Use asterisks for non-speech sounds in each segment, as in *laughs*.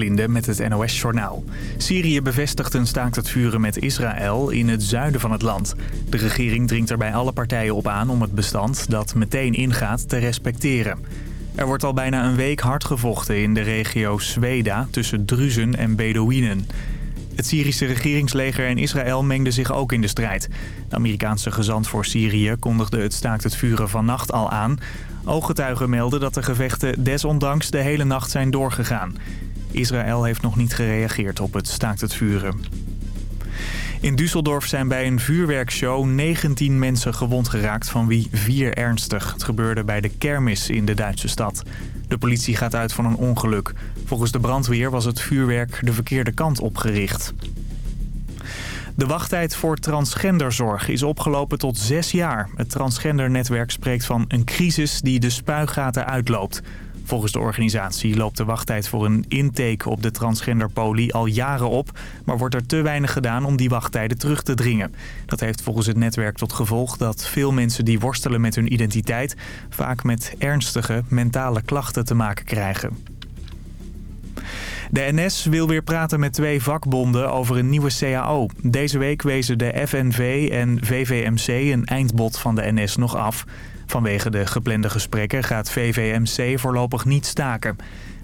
Linde met het NOS-journaal. Syrië bevestigt een staakt het vuren met Israël in het zuiden van het land. De regering dringt er bij alle partijen op aan om het bestand dat meteen ingaat te respecteren. Er wordt al bijna een week hard gevochten in de regio Sweda tussen Druzen en Bedouinen. Het Syrische regeringsleger en Israël mengden zich ook in de strijd. De Amerikaanse gezant voor Syrië kondigde het staakt het vuren vannacht al aan. Ooggetuigen melden dat de gevechten desondanks de hele nacht zijn doorgegaan. Israël heeft nog niet gereageerd op het staakt het vuren. In Düsseldorf zijn bij een vuurwerkshow 19 mensen gewond geraakt, van wie vier ernstig. Het gebeurde bij de kermis in de Duitse stad. De politie gaat uit van een ongeluk. Volgens de brandweer was het vuurwerk de verkeerde kant opgericht. De wachttijd voor transgenderzorg is opgelopen tot zes jaar. Het transgendernetwerk spreekt van een crisis die de spuigaten uitloopt. Volgens de organisatie loopt de wachttijd voor een intake op de transgenderpolie al jaren op... maar wordt er te weinig gedaan om die wachttijden terug te dringen. Dat heeft volgens het netwerk tot gevolg dat veel mensen die worstelen met hun identiteit... vaak met ernstige mentale klachten te maken krijgen. De NS wil weer praten met twee vakbonden over een nieuwe CAO. Deze week wezen de FNV en VVMC een eindbod van de NS nog af... Vanwege de geplande gesprekken gaat VVMC voorlopig niet staken.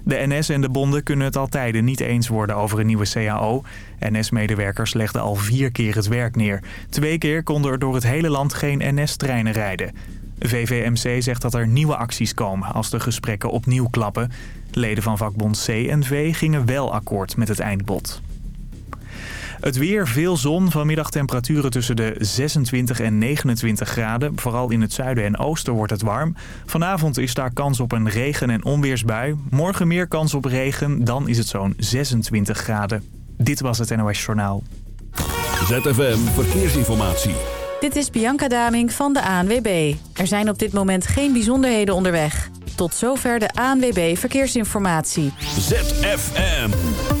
De NS en de bonden kunnen het al tijden niet eens worden over een nieuwe CAO. NS-medewerkers legden al vier keer het werk neer. Twee keer konden er door het hele land geen NS-treinen rijden. VVMC zegt dat er nieuwe acties komen als de gesprekken opnieuw klappen. Leden van vakbond CNV gingen wel akkoord met het eindbod. Het weer, veel zon. Vanmiddag temperaturen tussen de 26 en 29 graden. Vooral in het zuiden en oosten wordt het warm. Vanavond is daar kans op een regen- en onweersbui. Morgen meer kans op regen, dan is het zo'n 26 graden. Dit was het NOS Journaal. ZFM Verkeersinformatie. Dit is Bianca Daming van de ANWB. Er zijn op dit moment geen bijzonderheden onderweg. Tot zover de ANWB Verkeersinformatie. ZFM.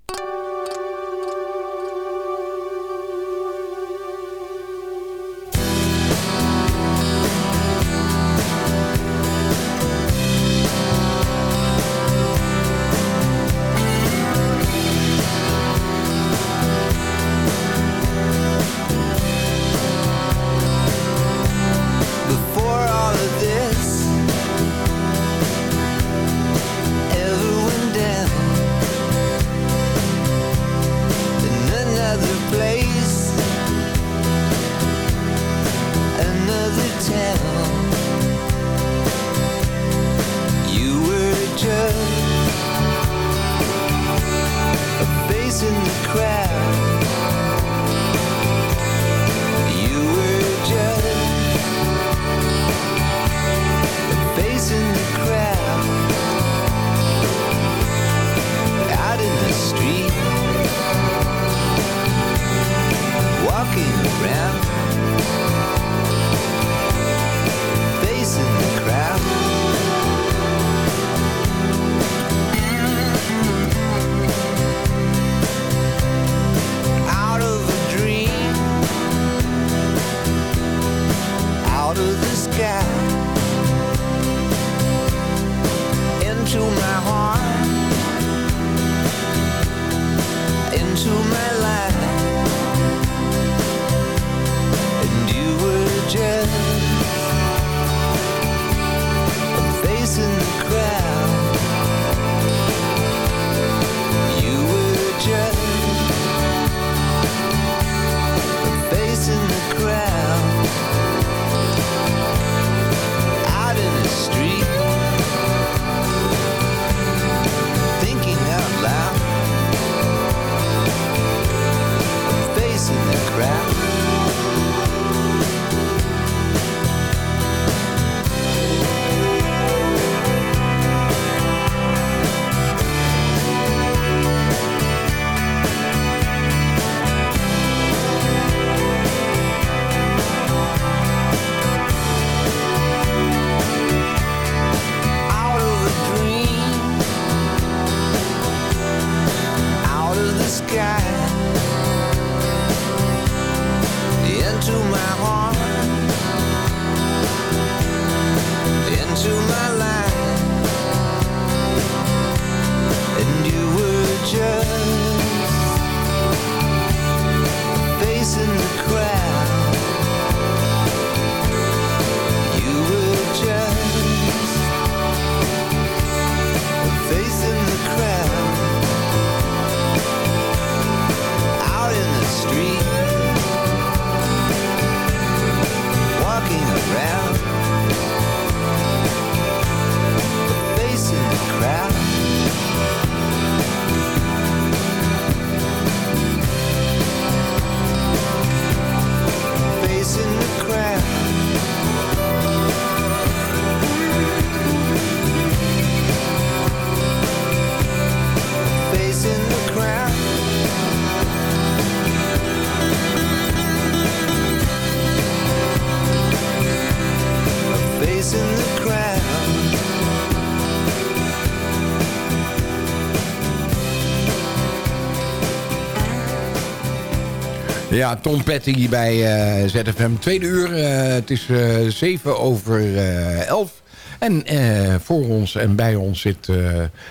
Ja, Tom Petty bij eh, ZFM. Tweede uur, eh, het is eh, zeven over eh, elf. En eh, voor ons en bij ons zit eh,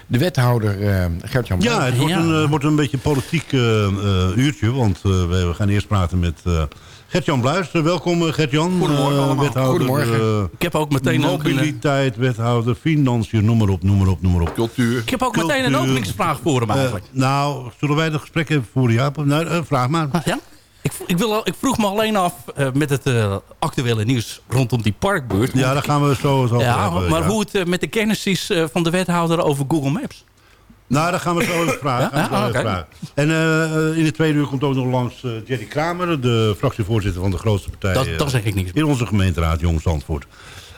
de wethouder eh Gert-Jan Ja, het wordt, Ja. Een, wordt een beetje een politiek uurtje. Want eh, we, gaan eerst praten met eh Gert-Jan Bluis. Welkom Gert-Jan. Goedemorgen Eh, allemaal. Wethouder, Goedemorgen. eh, Ik heb ook meteen een, mobiliteit, wethouder, financiën, noem maar op, noem maar op, noem maar op. cultuur. Ik heb ook meteen een openingsvraag voor hem eigenlijk. nou, zullen wij het gesprek even voeren, Jaap? Nou, vraag maar. Ah, ja? Ik, ik, wil, ik vroeg me alleen af eh, met het eh, actuele nieuws rondom die parkbuurt. Ja, daar gaan we zo over Ja, hebben, maar ja. hoe het eh, met de kennis is van de wethouder over Google Maps. Nou, daar gaan we zo even vragen. Ja? Ah, vragen. En in de tweede uur komt ook nog langs Jerry Kramer... de fractievoorzitter van de grootste partij... Dat, zeg ik niks. in onze gemeenteraad Jong Zandvoort.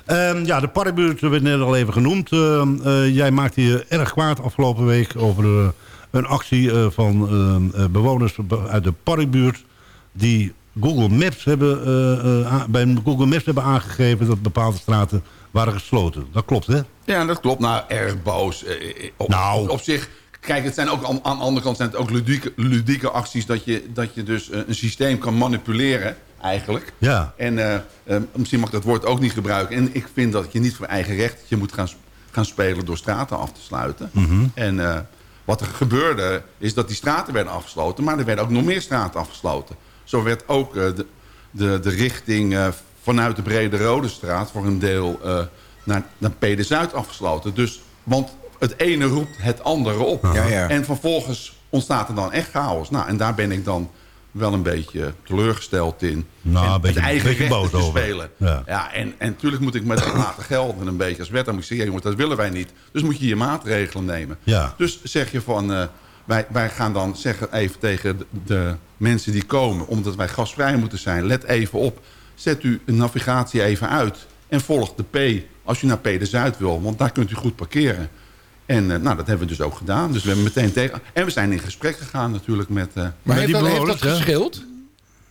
Ehm, ja, de parkbuurt werd net al even genoemd. Ehm, eh, jij maakte je erg kwaad afgelopen week over een actie van ehm, eh, bewoners uit de parkbuurt... die Google Maps hebben, eh, eh, bij Google Maps hebben aangegeven dat bepaalde straten waren gesloten. Dat klopt, hè? Ja, dat klopt. Nou, erg boos. Eh, Op, Nou. op, zich, kijk, het zijn ook aan, aan de andere kant zijn het ook ludieke, ludieke acties... Dat je, dat je dus een systeem kan manipuleren, eigenlijk. Ja. En misschien mag ik dat woord ook niet gebruiken. En ik vind dat je niet voor eigen recht je moet gaan, gaan spelen... door straten af te sluiten. Mhm. En wat er gebeurde, is dat die straten werden afgesloten... maar er werden ook nog meer straten afgesloten. Zo werd ook eh, de, de, de richting eh, vanuit de Brede Rode Straat... voor een deel eh, naar, naar Pede Zuid afgesloten. Dus, want het ene roept het andere op. Ja, ja. En vervolgens ontstaat er dan echt chaos. Nou, en daar ben ik dan wel een beetje teleurgesteld in. Nou, en een beetje- het eigen beetje rechten boos te over. spelen. Ja. Ja. en, en natuurlijk moet ik me dat laten gelden een beetje als wet. Dan moet ik zeggen, jongens, dat willen wij niet. Dus moet je je maatregelen nemen. Ja. Dus zeg je van, wij, wij gaan dan zeggen even tegen de, de mensen die komen... omdat wij gasvrij moeten zijn, let even op. Zet u een navigatie even uit en volg de P als u naar P de Zuid wil. Want daar kunt u goed parkeren. En eh, nou, dat hebben we dus ook gedaan. Dus we hebben meteen tegen... En we zijn in gesprek gegaan natuurlijk met... eh, Maar heeft die dat, heeft dat geschild?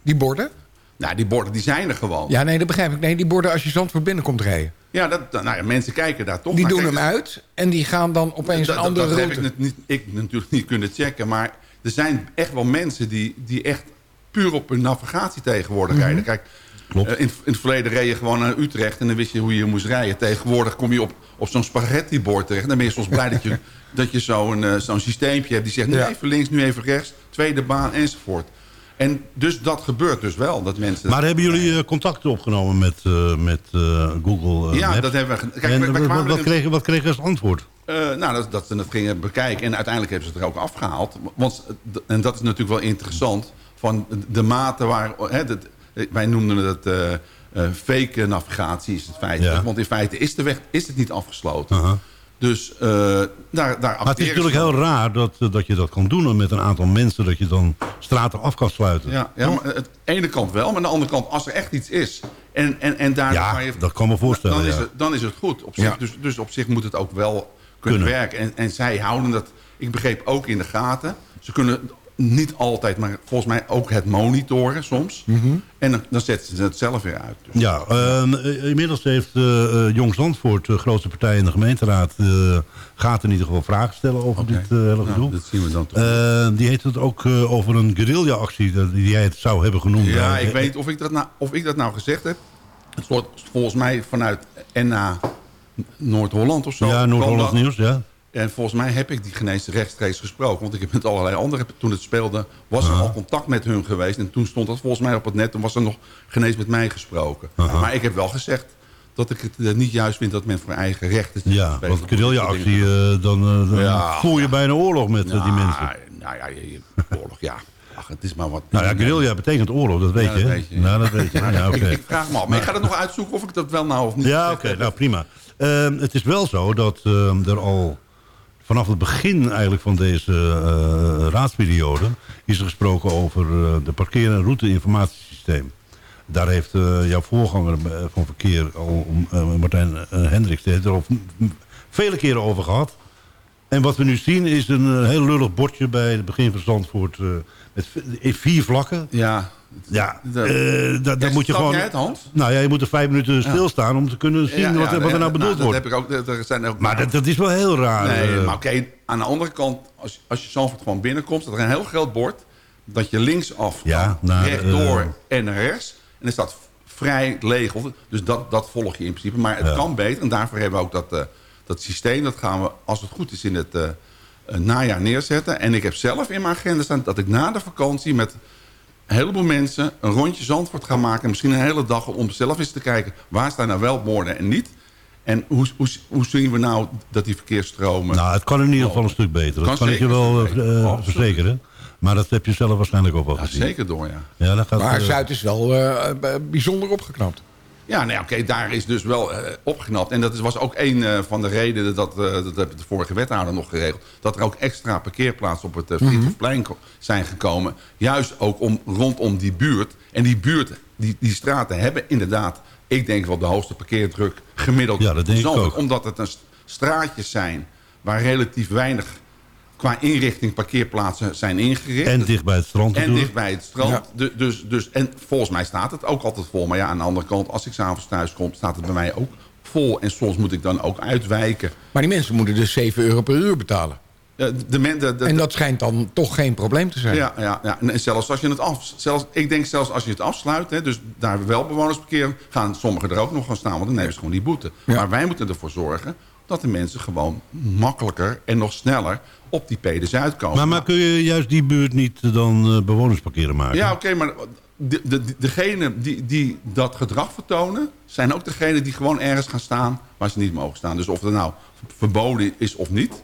Die borden? nou, die borden die zijn er gewoon. Ja, nee, dat begrijp ik. Nee, die borden als je Zandvoort binnenkomt rijden. Ja, dat, nou ja, mensen kijken daar toch Die naar. doen Kijk, hem uit en die gaan dan opeens een dat- andere dat heb route. ik, niet, ik natuurlijk niet kunnen checken. Maar er zijn echt wel mensen die, die echt puur op hun navigatie tegenwoordig Mhm. rijden. Kijk, Klopt. eh, in, in het verleden reed je gewoon naar Utrecht... en dan wist je hoe je moest rijden. Tegenwoordig kom je op, op zo'n spaghetti-bord terecht. Dan ben je soms blij dat je, *laughs* dat je zo'n eh, zo'n systeempje hebt... die zegt nu Ja. even links, nu even rechts, tweede baan enzovoort. En dus dat gebeurt dus wel, dat mensen... Maar hebben jullie eh, contacten opgenomen met, eh, met eh, Google Ja, Maps? dat hebben we... Kijk, en wat, kregen, wat kregen ze als antwoord? Nou, dat, dat ze het gingen bekijken. En uiteindelijk hebben ze het er ook afgehaald. Want, en dat is natuurlijk wel interessant. Van de mate waar... Hè, dat, wij noemden het fake navigatie is het. Ja. Want in feite is de weg is het niet afgesloten. Aha. Dus eh, daar, daar Maar het is natuurlijk heel raar dat, eh, dat je dat kan doen met een aantal mensen. Dat je dan straten af kan sluiten. Ja, ja maar aan de ene kant wel. Maar aan de andere kant, als er echt iets is... En, en, en daar Ja, kan je, dat kan me voorstellen, Dan, is, het, dan is het goed. Op zich, Ja. dus, dus op zich moet het ook wel kunnen, Kunnen. werken. En, en zij houden dat, ik begreep, ook in de gaten. Ze kunnen niet altijd, maar volgens mij ook het monitoren soms. En dan, dan zetten ze het zelf weer uit. Dus. Ja, ehm, eh, inmiddels heeft eh, Jong Zandvoort, de grootste partij in de gemeenteraad... eh, gaat in ieder geval vragen stellen over dit hele Nou, gedoe. dat zien we dan toch. Eh, die heeft het ook over een guerrilla-actie, dat- die jij het zou hebben genoemd. ja, ik weet niet of ik, dat nou, of ik dat nou gezegd heb. Het wordt volgens mij vanuit NA Noord-Holland of zo. Ja, dat. Nieuws, ja. En volgens mij heb ik die geneesde rechtstreeks gesproken. Want ik heb met allerlei anderen, toen het speelde, was er al contact met hun geweest. En toen stond dat volgens mij op het net. Toen was er nog genees met mij gesproken. Maar ik heb wel gezegd dat ik het eh, niet juist vind dat men voor eigen rechten... Ja, want guerrilla-actie, eh, dan, eh, dan Ja. voer je bijna oorlog met die Nou, mensen. Nou ja, je- je- oorlog, ja. Ach, het is maar wat... Nou ja, guerrilla betekent oorlog, dat weet Ja, je. dat hè? weet je. Nou, dat weet je. *laughs* Ja, oké. ik, ik vraag me af. Maar ik ga er nog uitzoeken of ik dat wel nou of niet Ja, oké, nou prima. Ehm, het is wel zo dat ehm, er al vanaf het begin eigenlijk van deze eh, raadsperiode... is er gesproken over eh, de parkeer- en route-informatiesysteem. Daar heeft eh, jouw voorganger van verkeer, Martijn Hendricks... heeft er al vele keren over gehad. En wat we nu zien is een heel lullig bordje bij het begin van Zandvoort... met v- vier vlakken. Ja. Ja, Dat- eh, da- daar moet je gewoon... het, Hans? Nou ja, je moet er vijf minuten stilstaan om te kunnen zien Ja, wat, ja, wat er nou bedoeld dat wordt. heb ik ook, er- zijn ook Maar dat, dat is wel heel raar. Nee, eh. maar oké, aan de andere kant, als, als je Zandvoort gewoon binnenkomt... staat er een heel groot bord dat je linksaf Ja, naar, rechtdoor eh, en naar rechts. En er staat vrij leeg. Dus dat, dat volg je in principe. Maar het Ja. kan beter. En daarvoor hebben we ook dat, dat systeem. Dat gaan we, als het goed is, in het najaar neerzetten. En ik heb zelf in mijn agenda staan dat ik na de vakantie... met een heleboel mensen een rondje Zandvoort ga maken. Misschien een hele dag om zelf eens te kijken... waar staan nou wel borden en niet. En hoe, hoe, hoe zien we nou dat die verkeersstromen... Nou, het kan in ieder geval een stuk beter. Dat Kan kan ik je wel eh, eh, Absoluut. verzekeren. Maar dat heb je zelf waarschijnlijk ook wel Ja, gezien. zeker door, ja. Ja, dat gaat, Maar eh, Zuid is wel bijzonder opgeknapt. Ja, nee, oké, daar is dus wel eh, opgeknapt. En dat was ook een eh, van de redenen, dat, eh, dat heb de vorige wethouder nog geregeld... dat er ook extra parkeerplaatsen op het uh, Friedhofplein ko- zijn gekomen. Juist ook om, rondom die buurt. En die buurt, die, die straten hebben inderdaad... ik denk wel de hoogste parkeerdruk gemiddeld. Ja, dat denk ik ook. Omdat het een st- straatjes zijn waar relatief weinig... qua inrichting parkeerplaatsen zijn ingericht. en dicht bij het strand En dicht bij het strand. Du- Dus, dus, en volgens mij staat het ook altijd vol. Maar ja, aan de andere kant, als ik s'avonds thuis kom... staat het bij mij ook vol. En soms moet ik dan ook uitwijken. Maar die mensen moeten dus 7 euro per uur betalen. De, men- de, de- En dat schijnt dan toch geen probleem te zijn. ja, ja, ja, en zelfs als je het af, zelfs, ik denk zelfs als je het afsluit, hè, dus daar wel bewoners parkeren, gaan sommigen er ook nog gaan staan, want dan nemen ze gewoon die boete. Ja. Maar wij moeten ervoor zorgen dat de mensen gewoon makkelijker en nog sneller op die P de Zuid komen. Maar, maar kun je juist die buurt niet dan eh, bewonersparkeren maken? Ja, oké, maar de, de, degenen die, die dat gedrag vertonen... zijn ook degenen die gewoon ergens gaan staan waar ze niet mogen staan. Dus of het nou verboden is of niet...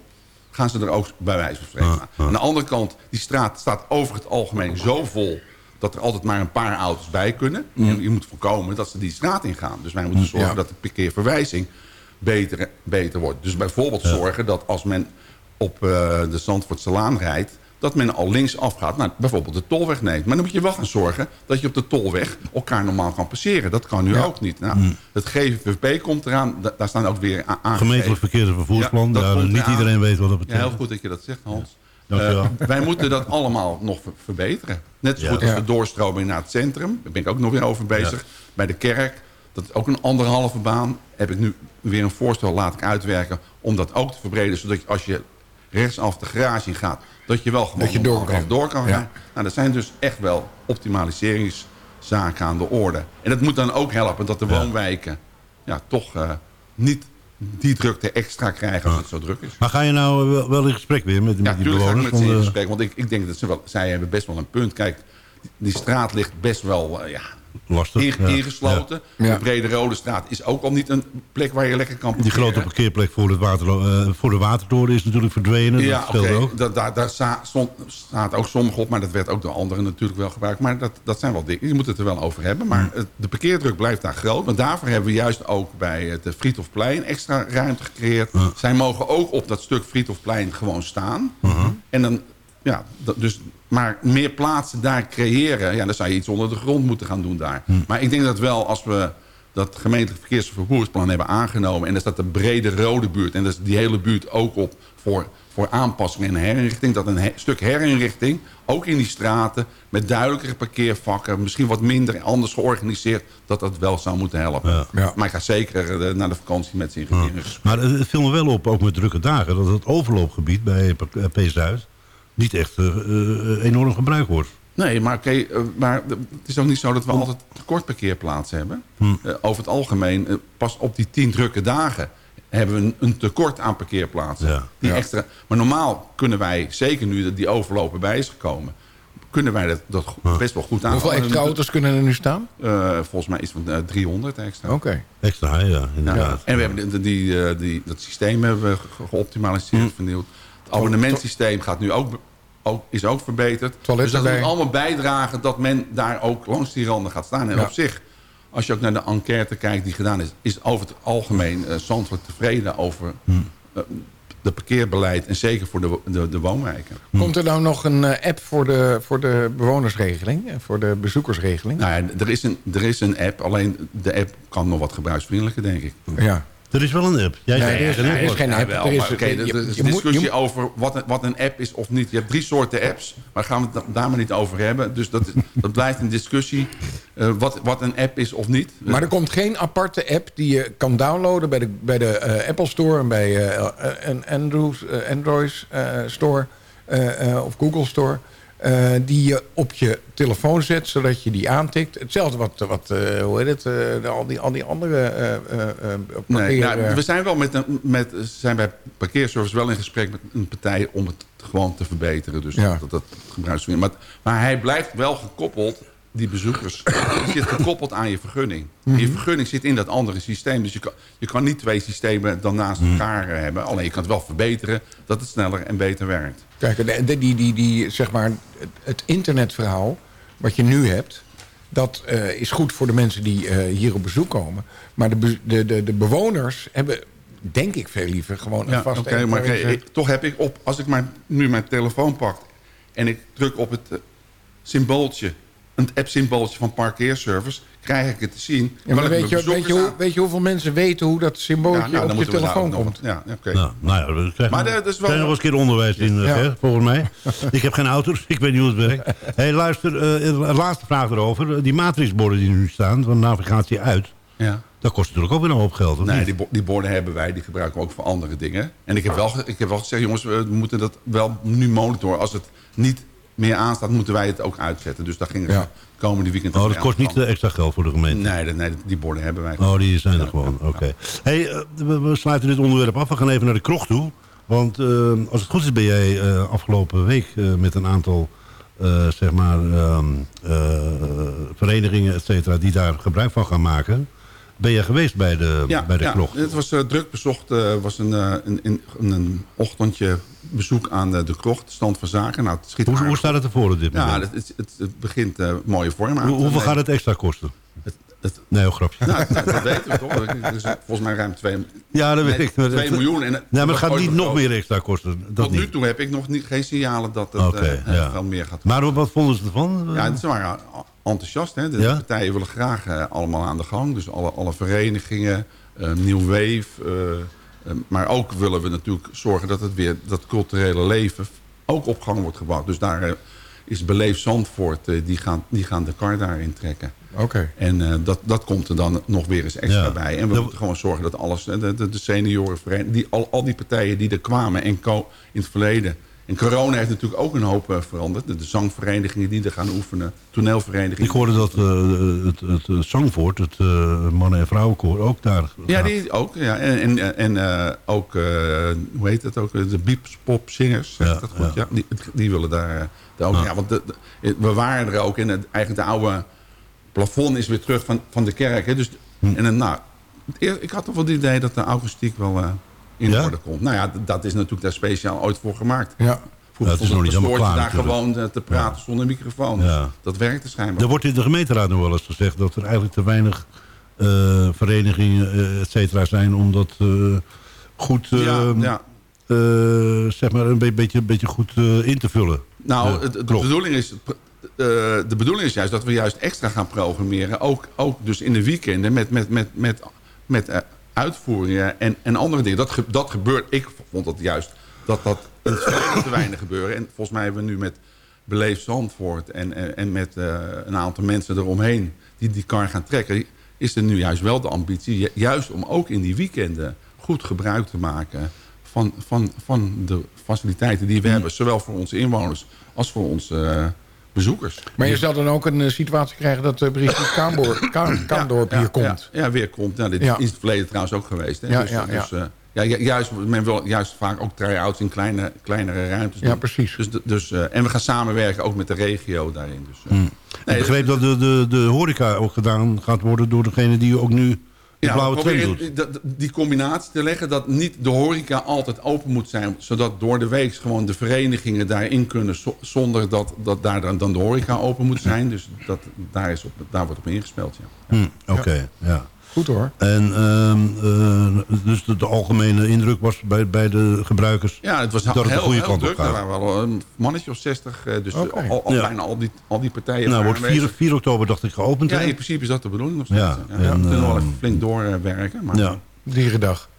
gaan ze er ook bij wijze van spreken aan. Aan de andere kant, die straat staat over het algemeen zo vol... dat er altijd maar een paar auto's bij kunnen. En je moet voorkomen dat ze die straat ingaan. Dus wij moeten zorgen Ja. dat de parkeerverwijzing beter, beter wordt. Dus bijvoorbeeld zorgen dat als men op eh, de Zandvoortse Laan rijdt... dat men al links afgaat, nou, bijvoorbeeld de tolweg neemt. Maar dan moet je wel gaan zorgen dat je op de tolweg elkaar normaal kan passeren. Dat kan nu Ja. ook niet. Nou, Het GVVP komt eraan, da- daar staan ook weer a- aangegeven. Gemeentelijk verkeers- en vervoersplan. Ja, Ja, niet iedereen weet wat dat Ja, betekent. heel goed dat je dat zegt, Hans. Eh, wij moeten dat allemaal nog ver- verbeteren. Net zo Ja. goed als Ja. de doorstroming naar het centrum. Daar ben ik ook nog weer over bezig. Bij de kerk, dat is ook een anderhalve baan. Heb ik nu weer een voorstel laat ik uitwerken... om dat ook te verbreden. Zodat je, als je rechtsaf de garage in gaat... dat je wel gewoon Dat je door kan. door kan Ja. gaan. Nou, dat zijn dus echt wel optimaliseringszaken aan de orde. En dat moet dan ook helpen dat de woonwijken... Ja, toch eh, niet die drukte extra krijgen als het zo druk is. Maar ga je nou eh, wel- wel in gesprek weer met, Ja, met die natuurlijk ga ik bewoners? met ze in de- gesprek. Want ik, ik denk dat ze wel, zij hebben best wel een punt. Kijk, die straat ligt best wel eh, ja, Lastig. in- ja. ingesloten. Ja. De Brede Rode Straat is ook al niet een plek waar je lekker kan Ja. Die parkeren. grote parkeerplek voor, het water, eh, voor de watertoren is natuurlijk verdwenen. Ja, oké. ook. Da- Daar, daar sta- stond, staat ook sommige op, maar dat werd ook door anderen natuurlijk wel gebruikt. Maar dat, dat zijn wel dingen, je moet het er wel over hebben. Maar het- de parkeerdruk blijft daar groot. Maar daarvoor hebben we juist ook bij het eh, Friedhofplein extra ruimte gecreëerd. Zij mogen ook op dat stuk Friedhofplein gewoon staan. En dan, ja, dat- dus, maar meer plaatsen daar creëren, ja, dan zou je iets onder de grond moeten gaan doen daar. Maar ik denk dat wel als we dat gemeentelijk verkeers- en vervoersplan hebben aangenomen... en er staat de brede rode buurt... en daar is die hele buurt ook op voor, voor aanpassing en herinrichting... dat een he- stuk herinrichting, ook in die straten... met duidelijkere parkeervakken... misschien wat minder anders georganiseerd... dat dat wel zou moeten helpen. Ja. Ja. Maar ik ga zeker eh, naar de vakantie met in gesprek. Maar het viel me wel op, ook met drukke dagen... dat het overloopgebied bij P-Zuid niet echt eh, eh, enorm gebruikt wordt. Nee, maar, oké, eh, maar het is ook niet zo dat we altijd tekort parkeerplaatsen hebben. Eh, over het algemeen, pas op die tien drukke dagen... hebben we een, een tekort aan parkeerplaatsen. Ja. Die Ja. extra, maar normaal kunnen wij, zeker nu dat die overlopen bij is gekomen... kunnen wij dat, dat go- best wel goed aan. Hoeveel extra auto's kunnen er nu staan? Eh, volgens mij is het van eh, 300 extra. Oké. Extra, ja, Ja. inderdaad. En we hebben die, die, die, dat systeem hebben we ge- geoptimaliseerd, vernieuwd. Het abonnementsysteem gaat nu ook, ook, is ook verbeterd. Toilet dus dat erbij. moet allemaal bijdragen dat men daar ook langs die randen gaat staan. En Ja. op zich, als je ook naar de enquête kijkt die gedaan is... is over het algemeen Zandvoort tevreden over eh, de parkeerbeleid... en zeker voor de, de, de woonwijken. Komt er nou nog een eh, app voor de, voor de bewonersregeling? Voor de bezoekersregeling? Nou ja, er is, een, er is een app, alleen de app kan nog wat gebruiksvriendelijker, denk ik. Ja. Er is wel een app. Jij Nee, er is- er er is geen Ja, app. wel, Er is- je- er je een moet- discussie je- over wat een, wat een app is of niet. Je hebt drie soorten apps, maar gaan we het da- daar maar niet over hebben. Dus dat, blijft een discussie eh, wat, wat een app is of niet. Maar er komt geen aparte app die je kan downloaden bij de, bij de eh, Apple Store en bij eh, een Android, Android Store of Google Store. Eh, die je op je telefoon zet, zodat je die aantikt. Hetzelfde wat, wat eh, hoe heet het, eh, al, die, al die andere eh, Nee, parkeer- nou, we zijn wel met, een- met, zijn bij parkeerservice wel in gesprek met een partij om het gewoon te verbeteren. Dus Ja. dat, dat gebruiksvriendelijk. Maar, maar hij blijft wel gekoppeld, die bezoekers, zit gekoppeld aan je vergunning. Mhm. Je vergunning zit in dat andere systeem. Dus je kan, je kan niet twee systemen dan naast elkaar eh, hebben. Alleen je kan het wel verbeteren dat het sneller en beter werkt. Kijk, de- de- die, die, die, zeg maar, het- internetverhaal wat je nu hebt... dat eh, is goed voor de mensen die eh, hier op bezoek komen. Maar de, be- de, de, de bewoners hebben, denk ik veel liever... gewoon een Ja, vast oké, maar ik- toch heb ik op, als ik mijn, nu mijn telefoon pak en ik druk op het symbooltje, een app-symbooltje van parkeerservice, krijg ik het te zien. Ja, maar weet, je, weet, je bezoekers hoe, aan- weet je hoeveel mensen weten hoe dat symbooltje Ja, nou, op je telefoon komt? Ja, oké. Nou, nou ja, we krijgen, Maar dat is wel- krijgen nog eens een keer onderwijs in, Ja. hè, volgens mij. ik heb geen auto, dus *laughs* ik weet niet hoe het werkt. hey, luister, eh, een laatste vraag erover. Die matrixborden die nu staan, van navigatie uit... Ja. dat kost natuurlijk ook weer een hoop geld, Nee, die, bo- die borden hebben wij, die gebruiken we ook voor andere dingen. En ik heb wel, ik heb wel gezegd, jongens, we moeten dat wel nu monitoren. Als het niet meer aanstaat, moeten wij het ook uitzetten. Dus daar gingen Ja. komende weekend... Oh, dat kost niet extra geld voor de gemeente? Nee, nee, die borden hebben wij. Oh, die zijn er gewoon. Oké. Hey, eh, we, we sluiten dit onderwerp af. We gaan even naar de krocht toe. Want eh, als het goed is ben jij eh, afgelopen week met een aantal zeg maar, ehm, eh, verenigingen, et cetera, die daar gebruik van gaan maken. Ben je geweest bij de, Ja, bij de ja, het was eh, druk bezocht. Het was een, eh, een, een, een ochtendje bezoek aan de, de krocht, de stand van zaken. Nou, het schiet Hoe, staat het ervoor op dit Ja, moment? het, het, het, het begint eh, mooie vorm aan Hoe- hoeveel gaat het extra kosten? Het, het, Nee, een grapje. nou, dat dat weten we toch. Is volgens mij ruim 2 ja, dat weet ik. 2 miljoen. En, Nee, maar het gaat niet nog meer extra kosten. Dat Tot nu toe heb ik nog niet, geen signalen dat het eh, ja. veel meer gaat Maar wat vonden ze ervan? Ja, ze waren enthousiast. Hè? De Ja? partijen willen graag eh, allemaal aan de gang. Dus alle, alle verenigingen, eh, Nieuw Weef. eh, maar ook willen we natuurlijk zorgen dat het weer dat culturele leven ook op gang wordt gebracht. Dus daar is Beleef Zandvoort, die, gaan, die gaan de kar daarin trekken. Oké. En dat, dat komt er dan nog weer eens extra Ja. bij. En we Ja. moeten gewoon zorgen dat alles, de, de, de seniorenvereniging, die, al, al die partijen die er kwamen en in het verleden. En corona heeft natuurlijk ook een hoop eh, veranderd. De, zangverenigingen die er gaan oefenen, toneelverenigingen. Ik hoorde dat eh, het, het, het Zangvoort, het eh, mannen- en vrouwenkoor, ook daar Ja, gaat. die ook. Ja. En, en, en ook, hoe heet het ook? De beepspopzingers, zeg Ja, dat goed? ja. Ja. Die, die willen daar, daar ook. Ja. Ja. want de, de- we waren er ook. En het, eigenlijk de oude plafond is weer terug van, van de kerk. Hè. Dus, Hm. En nou, ik had toch wel het idee dat de akoestiek wel in Ja? orde komt. Nou ja, dat is natuurlijk daar speciaal ooit voor gemaakt. Ja. Vroeger het is nog niet klaar daar natuurlijk. gewoon eh, te praten zonder microfoon. Ja. Dat werkte schijnbaar. Er wordt in de gemeenteraad nog wel eens gezegd dat er eigenlijk te weinig eh, verenigingen, eh, et cetera, zijn om dat goed, ja, ja. eh, zeg maar, een be- beetje, beetje goed in te vullen. Nou, de, bedoeling is, de bedoeling is juist dat we juist extra gaan programmeren. Ook, ook dus in de weekenden met, met, met, met, met uitvoeringen en, en andere dingen. Dat, ge- dat gebeurt. Ik vond dat juist dat dat te weinig gebeuren. En volgens mij hebben we nu met Beleef Zandvoort en, en, en met eh, een aantal mensen eromheen die die kar gaan trekken... is er nu juist wel de ambitie, ju- juist om ook in die weekenden goed gebruik te maken... van, van, van de faciliteiten die we hebben. Zowel voor onze inwoners als voor onze eh, bezoekers. Maar je zal dan ook een eh, situatie krijgen dat uh, Brigitte Kaandorp, Kaan, Kaandorp Ja, hier ja, komt. Ja, ja, weer komt. Nou, dit Ja. is in het verleden trouwens ook geweest. Hè? Ja, dus, ja, ja. dus, eh, ja, ju- juist, men wil juist vaak ook try-outs in kleine, kleinere ruimtes Ja, doen. precies. Dus, dus, eh, en we gaan samenwerken ook met de regio daarin. Dus, eh, Hmm. ik begreep dat de, de, de horeca ook gedaan gaat worden door degene die ook nu Ja, blauwe doet. die- combinatie te leggen dat niet de horeca altijd open moet zijn. Zodat door de week gewoon de verenigingen daarin kunnen. zo- Zonder dat, dat daar dan, dan de horeca open moet zijn. Dus dat, daar, is op, daar wordt op ingespeeld. Ja. Hm, Oké, ja. Goed hoor. En ehm, eh, dus de, de algemene indruk was bij, bij de gebruikers... Ja, het was Dat heel, het de goede heel kant op druk. Er waren wel een mannetje of 60. eh, Dus al, al, Ja. bijna al die, al die partijen nou, wordt 4, aanwezig. 4 oktober dacht ik geopend. Ja, in principe is dat de bedoeling nog steeds. Ja, Ja, en, we kunnen wel ehm, even flink doorwerken. Maar ja. Dierendag.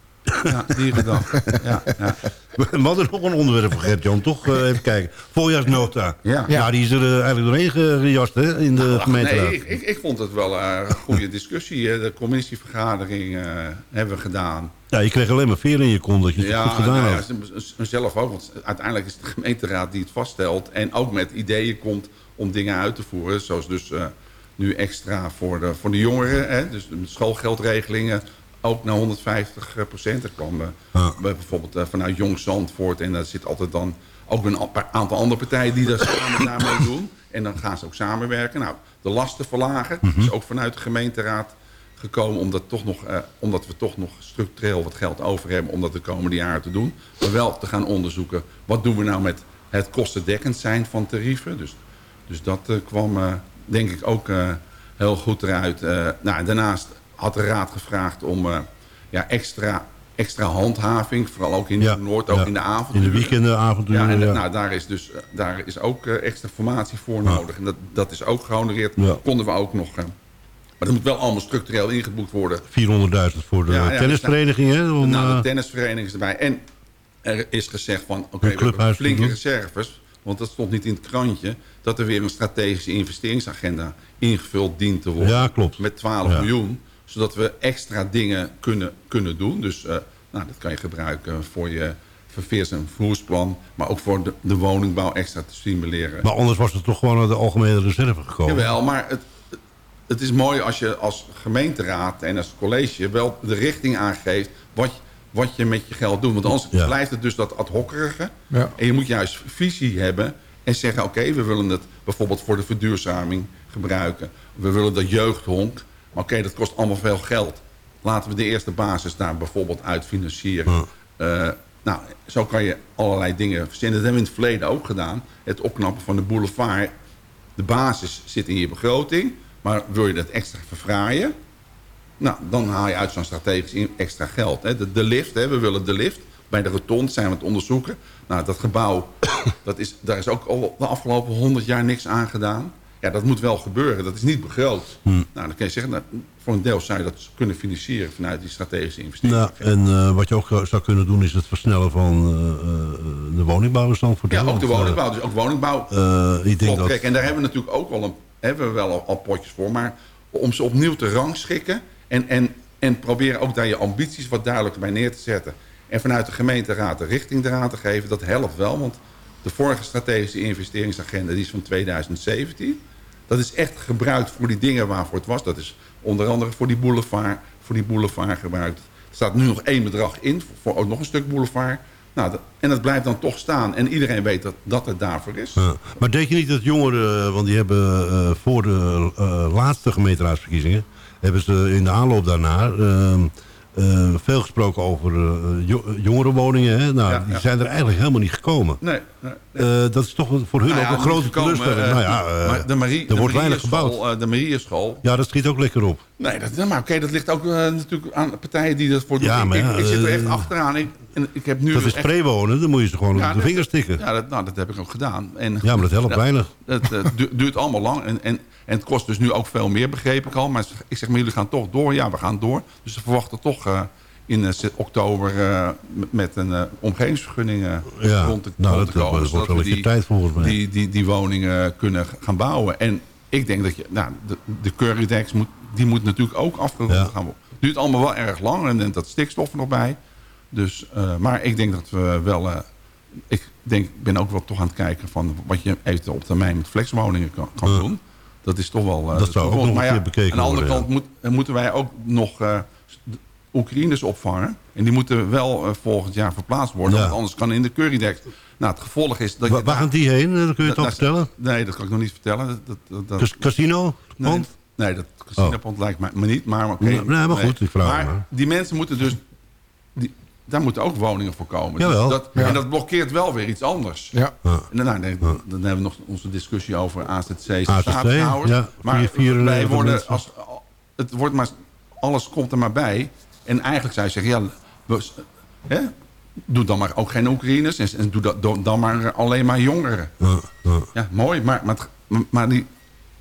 Ja, dierendag. Ja, ja. We hadden nog een onderwerp voor Gert-Jan, toch? Eh, even kijken. Voorjaarsnota. Ja. ja. die is er eh, eigenlijk doorheen gejast hè, in de Ach, gemeenteraad. nee, ik, ik, ik vond het wel eh, een goede discussie. hè. De commissievergadering hebben we gedaan. Ja, je kreeg alleen maar veer in je kont dat je het Ja, goed gedaan nou ja, zelf ook. Want uiteindelijk is het de gemeenteraad die het vaststelt. En ook met ideeën komt om dingen uit te voeren. Zoals dus nu extra voor de, voor de jongeren. Hè, dus schoolgeldregelingen ook naar 150 procent. Er kwam eh, bijvoorbeeld eh, vanuit Jong Zandvoort. En daar zit altijd dan ook een aantal andere partijen die daar samen *coughs* daarmee doen. En dan gaan ze ook samenwerken. Nou, de lasten verlagen. Mhm. is ook vanuit de gemeenteraad gekomen omdat, toch nog, eh, omdat we toch nog structureel wat geld over hebben om dat de komende jaren te doen. Maar wel te gaan onderzoeken wat doen we nou met het kostendekkend zijn van tarieven. Dus, dus dat eh, kwam eh, denk ik ook heel goed eruit. Nou, daarnaast had de raad gevraagd om eh, ja, extra, extra handhaving, vooral ook in Ja, Noord, ook ja. in de avond. In de weekenden, avonturen. Ja, en. Nou, daar is dus eh, daar is ook eh, extra formatie voor nodig. En dat, dat is ook gehonoreerd. Konden we ook nog... maar dat moet wel allemaal structureel ingeboekt worden. 400.000 voor de Ja, ja, tennisvereniging. Hè, om, nou, de tennisvereniging is erbij. En er is gezegd van, oké, we hebben flinke reserves. Want dat stond niet in het krantje. Dat er weer een strategische investeringsagenda ingevuld dient te worden. Ja, klopt. Met 12 Ja. miljoen. Zodat we extra dingen kunnen, kunnen doen. Dus eh, nou, dat kan je gebruiken voor je verveers- en vervoersplan. Maar ook voor de, de woningbouw extra te stimuleren. maar anders was het toch gewoon naar de algemene reserve gekomen. Jawel, maar het, het is mooi als je als gemeenteraad en als college wel de richting aangeeft wat, wat je met je geld doet. Want anders Ja. blijft het dus dat ad hockerige. Ja. En je moet juist visie hebben en zeggen... oké, we willen het bijvoorbeeld voor de verduurzaming gebruiken. We willen dat jeugdhonk. Maar oké, dat kost allemaal veel geld. Laten we de eerste basis daar bijvoorbeeld uit financieren. Eh, nou, zo kan je allerlei dingen verzinnen. Dat hebben we in het verleden ook gedaan. Het opknappen van de boulevard. De basis zit in je begroting. Maar wil je dat extra verfraaien... Nou, dan haal je uit zo'n strategisch extra geld. Hè. De, de lift, hè, we willen de lift. Bij de rotonde zijn we het onderzoeken. Nou, dat gebouw, *coughs* dat is, daar is ook al de afgelopen honderd jaar niks aan gedaan. Ja, dat moet wel gebeuren. Dat is niet begroot. Nou, dan kan je zeggen, nou, voor een deel zou je dat kunnen financieren vanuit die strategische investeringen. Nou, en eh, wat je ook zou kunnen doen is het versnellen van eh, eh, de woningbouw in Zandvoort. ja, ook de woningbouw. Dus ook woningbouw ik denk dat... En daar hebben we natuurlijk ook wel, een, hebben we wel al, al potjes voor. Maar om ze opnieuw te rangschikken... En, en, en proberen ook daar je ambities wat duidelijker bij neer te zetten. En vanuit de gemeenteraad de richting eraan te geven, dat helpt wel. Want de vorige strategische investeringsagenda, die is van 2017... dat is echt gebruikt voor die dingen waarvoor het was. Dat is onder andere voor die boulevard, voor die boulevard gebruikt. Er staat nu nog één bedrag in, voor ook nog een stuk boulevard... Nou, en dat blijft dan toch staan. En iedereen weet dat, dat het daarvoor is. Ja. Maar denk je niet dat jongeren, eh, want die hebben eh, voor de eh, laatste gemeenteraadsverkiezingen, hebben ze in de aanloop daarna ehm, eh, veel gesproken over eh, jo- jongerenwoningen. Hè? Nou, Ja, die ja. zijn er eigenlijk helemaal niet gekomen. Nee, nee, nee. Eh, dat is toch voor hun Nou ook ja, een grote eh, nou ja, eh, maar de Marie, er de wordt weinig gebouwd. eh, de Marieschool. Ja, dat schiet ook lekker op. Nee, dat, maar oké, dat ligt ook eh, natuurlijk aan partijen die dat voor doen. Ik, ik, zit er eh, echt achteraan. Ik, en ik heb nu Dat dus is echt- prewonen, dan moet je ze gewoon Ja, op de vingers tikken. Ja, dat, nou, dat heb ik ook gedaan. En, Ja, maar dat helpt Ja, weinig. Het eh, du- *laughs* duurt allemaal lang. En, en, en het kost dus nu ook veel meer, begreep ik al. Maar ik zeg, maar jullie gaan toch door. Ja, we gaan door. Dus ze verwachten toch eh, in eh, oktober met- een omgevingsvergunning Ja, rond te, nou, rond dat- te komen. dat wordt wel we een die, tijd volgens mij. Die, die, die woningen kunnen gaan bouwen. En ik denk dat je... Nou, de, de Currydex moet, die moet natuurlijk ook afgerond Ja. gaan worden. Het duurt allemaal wel erg lang. En dan dat stikstof er nog bij. Dus, eh, maar ik denk dat we wel... eh, ik denk, ben ook wel toch aan het kijken van wat je eventueel op termijn met flexwoningen kan, kan doen. Dat is toch wel... eh, Dat zou ook nog een Maar ja, keer bekeken Aan de andere kant moet, moeten wij ook nog Oekraïners opvangen. En die moeten wel volgend jaar verplaatst worden. Ja. Want anders kan in de Currydex... Nou, het gevolg is dat Wa- je... waar gaan die heen? Dat kun je dat- toch dat- vertellen? Nee, dat kan ik nog niet vertellen. Dat, dat, dat, dat- Cas- Casino? nee, nee, dat casinopond lijkt mij me niet. Maar, oké, Nee, nee, maar goed, ik vraag maar. maar. die mensen moeten dus... Daar moeten ook woningen voor komen. Jawel. dat, Ja. En dat blokkeert wel weer iets anders. Ja. Ja. En dan, nee, dan hebben we nog onze discussie over AZC's en AZC, statushouders. ja, maar vier- wij worden als, het wordt maar, alles komt er maar bij. En eigenlijk zou je zeggen, ja, we, hè, doe dan maar ook geen Oekraïners en, en doe dat, doe dan maar alleen maar jongeren. Ja, ja, Ja, mooi, maar, maar, maar die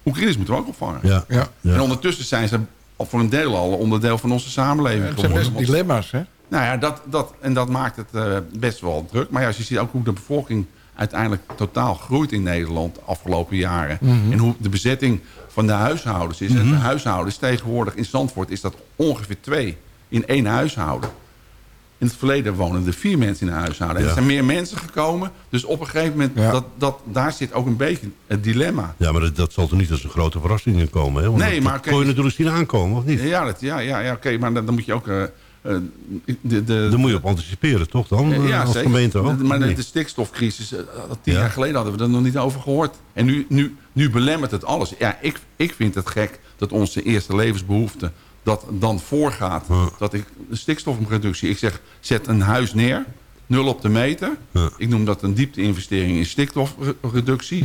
Oekraïners moeten we ook opvangen. ja. Ja. Ja. En ondertussen zijn ze voor een deel al onderdeel van onze samenleving Het zijn best geworden. Dilemma's, hè? Nou ja, dat, dat, en dat maakt het eh, best wel druk. Maar ja, als je ziet ook hoe de bevolking uiteindelijk totaal groeit in Nederland de afgelopen jaren. En hoe de bezetting van de huishoudens is. En de huishoudens tegenwoordig in Zandvoort is dat ongeveer twee in één huishouden. In het verleden wonen er vier mensen in een huishouden. En Ja. er zijn meer mensen gekomen. Dus op een gegeven moment, Ja. dat, dat, daar zit ook een beetje het dilemma. Ja, maar dat, dat zal er niet als een grote verrassing in komen. Hè? Want Nee, dat, maar dat kon je natuurlijk zien aankomen, of niet? Ja, dat, ja, ja, ja oké, maar dan, dan moet je ook... eh, de, de, Daar moet je op anticiperen, toch dan? Ja, Eh, als zeker. gemeente ook? Maar de, Nee. de stikstofcrisis, eh, tien Ja. jaar geleden hadden we er nog niet over gehoord. En nu, nu, nu belemmert het alles. Ja, ik, ik vind het gek dat onze eerste levensbehoefte dat dan voorgaat. Ja. Dat ik de stikstofreductie, ik zeg zet een huis neer, nul op de meter. Ja. Ik noem dat een diepte-investering in stikstofreductie.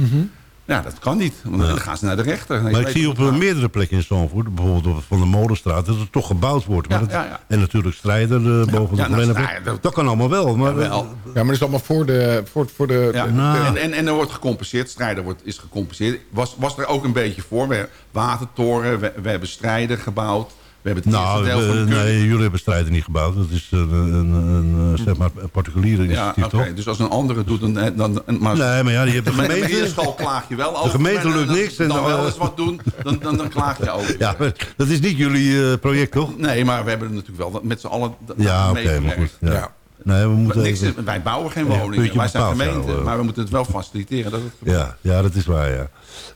Ja, dat kan niet. Want dan gaan ze naar de rechter. Maar ik zie op eh, meerdere plekken in Zandvoort, bijvoorbeeld op van de Molenstraat, dat er toch gebouwd wordt. Maar Ja, dat- ja, ja. En natuurlijk strijder eh, boven ja, de nou, nou dat- dat, kan allemaal wel. Maar, Wel. Ja, maar dat is allemaal voor de... Voor, voor de, Ja. de- Nou. En, en, en er wordt gecompenseerd. Strijder wordt, is gecompenseerd. Was, was er ook een beetje voor. We hebben watertoren, we, we hebben strijder gebouwd. We hebben het nou, deel van eh, de nee, jullie hebben strijder niet gebouwd. Dat is een, een, een, eh, zeg maar, een particuliere Ja, initiatief, oké. toch? Dus als een andere doet, dan... dan, maar, Nee, maar ja, die hebt de *laughs* met de gemeente... school klaag je wel over. gemeente maar lukt niks en Dan dan, wel eh, eens wat doen, dan, dan, dan klaag je over. Ja, maar dat is niet jullie eh, project, toch? Nee, maar we hebben er natuurlijk wel met z'n allen Ja, oké, maar goed. Ja. Ja. Nee, we moeten Niks, even- wij bouwen geen woningen. wij zijn gemeente. maar we moeten het wel faciliteren. Dat het gebeurt. ja, ja, dat is waar, ja.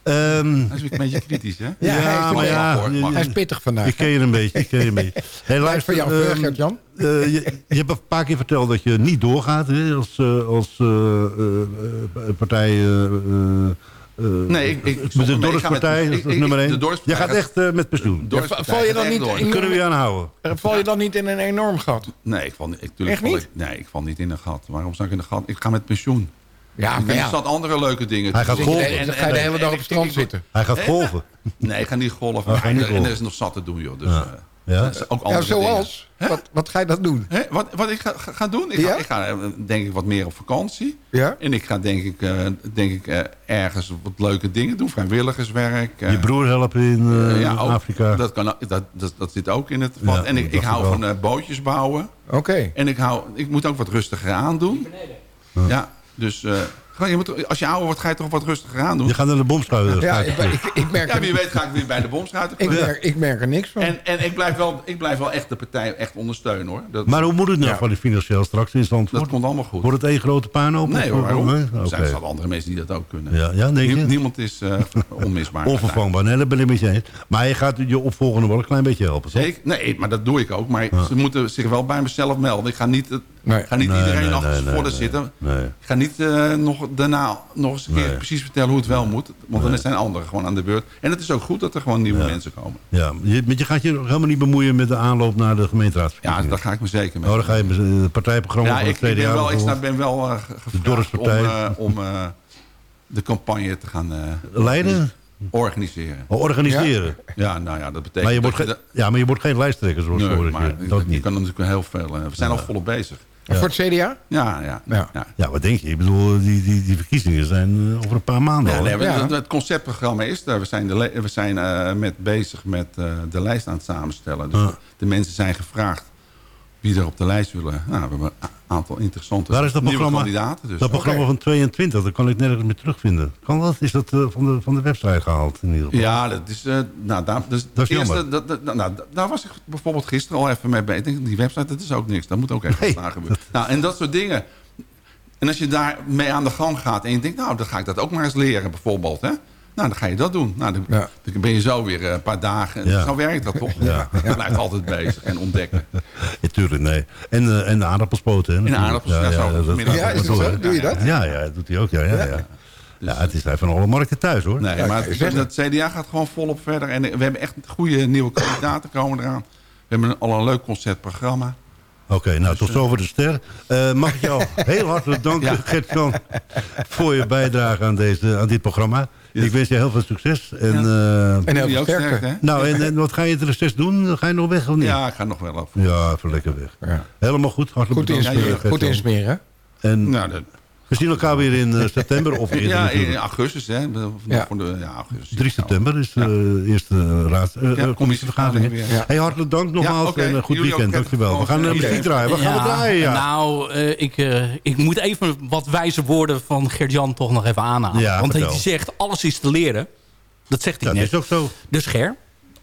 Ehm, Hij is een beetje kritisch, hè? Ja, hij is ja, maar ja, voor. Hij is pittig vandaag. ik ken je een beetje, ik ken je een beetje. *laughs* Hey, luister, van jou, ehm, Gert-Jan. eh, je, je hebt een paar keer verteld dat je niet doorgaat hè, als, eh, als eh, eh, eh, partij... eh, eh, eh, Nee, ik- ik- de. Ik met- Dorpspartij, ik- dat is ik- nummer de één. Dorpspartij Je gaat echt eh, met pensioen. Val je dan niet door. in- Kunnen we je aanhouden? Eh, Val je dan niet in een enorm gat? Nee, ik val, niet- ik, tuurlijk Echt val niet? Ik, nee, ik val niet in een gat. Waarom zou ik in een gat? Ik ga met pensioen. Ja, Ik maar er ja. zat andere leuke dingen. Hij te gaat golven. En dan ga je de hele dag op het strand zitten. Hij gaat golven. Nee, ik ga niet golven. Oh, en er is nog zat te doen, joh. Dus, Ja. ook Ja, zoals? Wat, wat ga je dat doen? Hè? Wat, wat ik ga, ga- ga doen? Ik Ja? ga, ik ga eh, denk ik wat meer op vakantie. Ja? En ik ga denk ik, eh, denk ik eh, ergens wat leuke dingen doen. Vrijwilligerswerk. eh, Je broer helpen in ja, ook- Afrika. Dat, kan, dat, dat, dat zit ook in het vat. En ik, ik hou van eh, bootjes bouwen. Oké. En ik, hou, ik moet ook wat rustiger aandoen. Ja, dus eh, je moet, als je ouder wordt, ga je toch wat rustiger aandoen. Je gaat naar de bomschuiter. Ja, ik, ik, ik, merk Ja, wie weet ga ik weer bij de bomschuiter. ik, merk, ik merk er niks van. En, en ik, blijf wel, ik blijf wel echt de partij echt ondersteunen hoor. Dat, Maar hoe moet het nou Ja. van die financieel straks in Zandvoort? dat komt allemaal goed. Wordt het één grote puinhoop? Nee hoor, waarom? Nee? Er zijn er andere mensen die dat ook kunnen. Ja, ja? Nie- niemand is eh, *laughs* onmisbaar. Onvervangbaar, nee, dat ben ik met je eens. Maar je gaat je opvolgende wel een klein beetje helpen, toch? Zeker, nee, maar dat doe ik ook. Maar ze moeten zich wel bij mezelf melden. Ik ga niet, het- Nee. ga niet Nee, iedereen nee, achter nee, zijn nee, zitten. Nee. Ik ga niet eh, nog daarna nog eens een keer Nee. precies vertellen hoe het wel moet. Want dan zijn anderen gewoon aan de beurt. En het is ook goed dat er gewoon nieuwe mensen komen. Ja, je, je gaat je helemaal niet bemoeien met de aanloop naar de Ja, gemeenteraadsverkiezingen. daar ga ik me zeker mee. Oh, dan ga je met het partijprogramma ja, van ik, het tweede ik ben jaar wel, ik ben wel eh, ge- gevraagd om, eh, om eh, de campagne te gaan eh, leiden, organiseren. of organiseren. Ja, nou ja, dat betekent... Maar je wordt, dat geen- ja, maar je wordt geen lijsttrekker zoals Nee, vorig maar Dat je niet. kan natuurlijk wel heel veel... eh, we zijn al volop bezig. En Voor het CDA? Ja, ja. Ja. ja. Wat denk je? Ik bedoel, die, die, die verkiezingen zijn eh, over een paar maanden Ja, al. nee, het, het conceptprogramma is er. We zijn, de, we zijn eh, met bezig met eh, de lijst aan het samenstellen. Dus de mensen zijn gevraagd wie er op de lijst willen. Nou, we hebben een aantal interessante Waar is dat programma? kandidaten. Dus. dat programma van 22, dat kan ik nergens meer terugvinden. Kan dat? Is dat eh, van, de, van de website gehaald in ieder geval? Ja, dat is... eh, nou, daar, dus Dat is eerste- jammer. dat- dat- nou, daar was ik bijvoorbeeld gisteren al even mee bezig. Die website, dat is ook niks. Dat moet ook even Nee. gebeuren. Nou, en dat soort dingen. En als je daar mee aan de gang gaat en je denkt... nou, dan ga ik dat ook maar eens leren bijvoorbeeld. Hè? Nou, dan ga je dat doen. Nou, dan, Ja. dan ben je zo weer eh, een paar dagen. Ja. Zo werkt dat toch? Ja. Je blijft altijd bezig en ontdekken. *laughs* Ja, tuurlijk, nee. En, eh, en de aardappelspoten. hè, natuurlijk. aardappels, ja, zo. dat- Vanmiddag Ja, is dat doe zo? je. Doe je dat? Ja, ja, dat doet hij ook. Ja, ja, ja. ja het is van alle markten thuis, hoor. Nee, maar het, CDA gaat gewoon volop verder. En we hebben echt goede nieuwe kandidaten komen eraan. We hebben al een leuk concertprogramma. Oké, nou, tot zover de ster. Eh, mag ik jou *laughs* heel hartelijk danken, Ja. Gert-Jan, voor je bijdrage aan, deze, aan dit programma. Ik wens je heel veel succes. En, Ja. eh, En heel veel sterk, nou, en, en wat ga je het reces doen? Ga je nog weg of niet? Ja, ik ga nog wel op. Ja, even lekker weg. Ja. Helemaal goed. Hartelijk Goed bedankt. insmeren. Goed insmeren. En Nou, dat, We zien elkaar weer in eh, september of eerder Ja, natuurlijk. in augustus, hè. Ja. Voor de, ja, augustus. 3 september is de eerste raad, eh, Ja, eh, commissievergadering. weer. Ja. Hey, hartelijk dank nogmaals en een goed Jullie weekend. ook. Dankjewel. We gaan uh, Oké. muziek draaien. We gaan we draaien, ja. Nou, eh, ik, eh, ik moet even wat wijze woorden van Gert-Jan toch nog even aanhalen. Ja, Want hij zegt, alles is te leren. Dat zegt hij dat net. is ook zo. Dus Ger,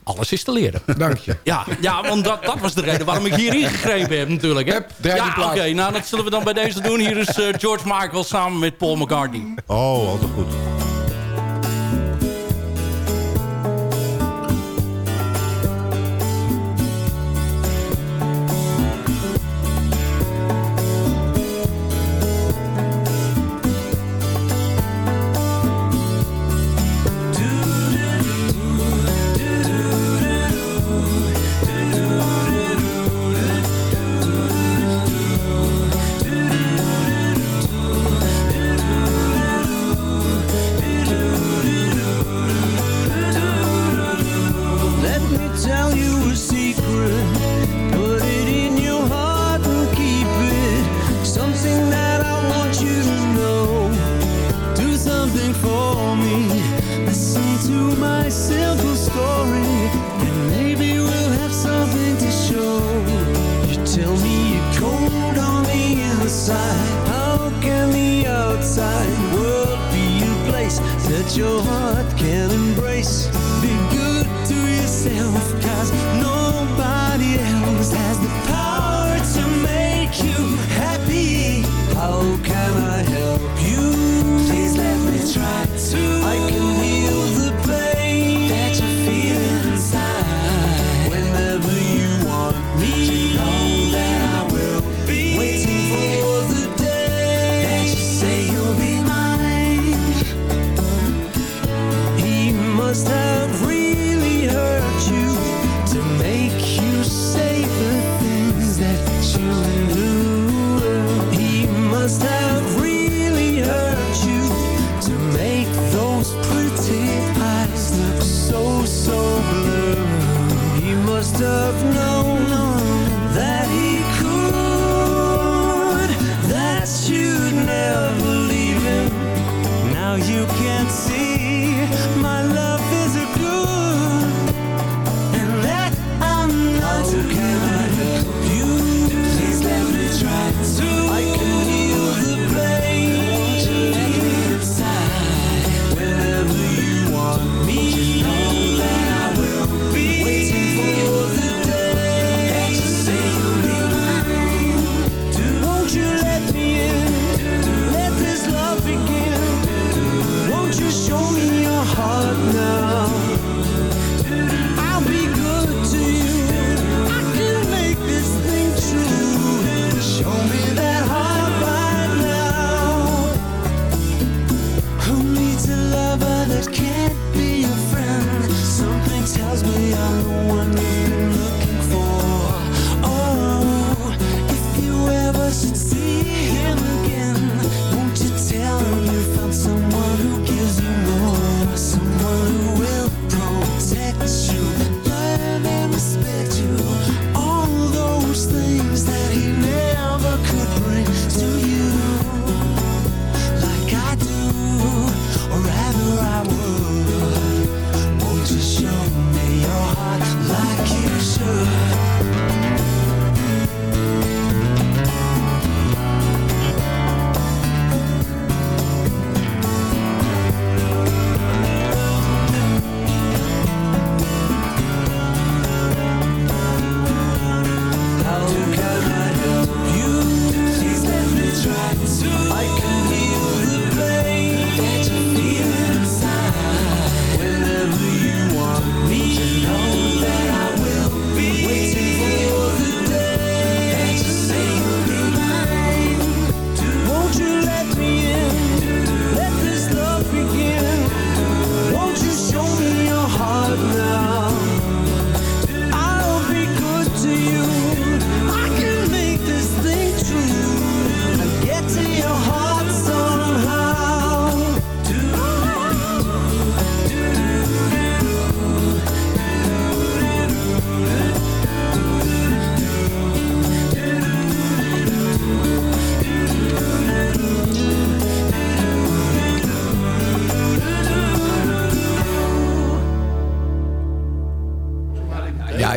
alles is te leren. Dank je. Ja, ja want dat, dat was de reden waarom ik hier ingegrepen heb natuurlijk. Hè? Hup, ja, oké. nou, dat zullen we dan bij deze doen. Hier is eh, George Michael samen met Paul McCartney. Oh, altijd goed. For me. Listen to my simple story. And maybe we'll have something to show. You tell me you're cold on the inside. How can the outside world be a place that your heart can embrace?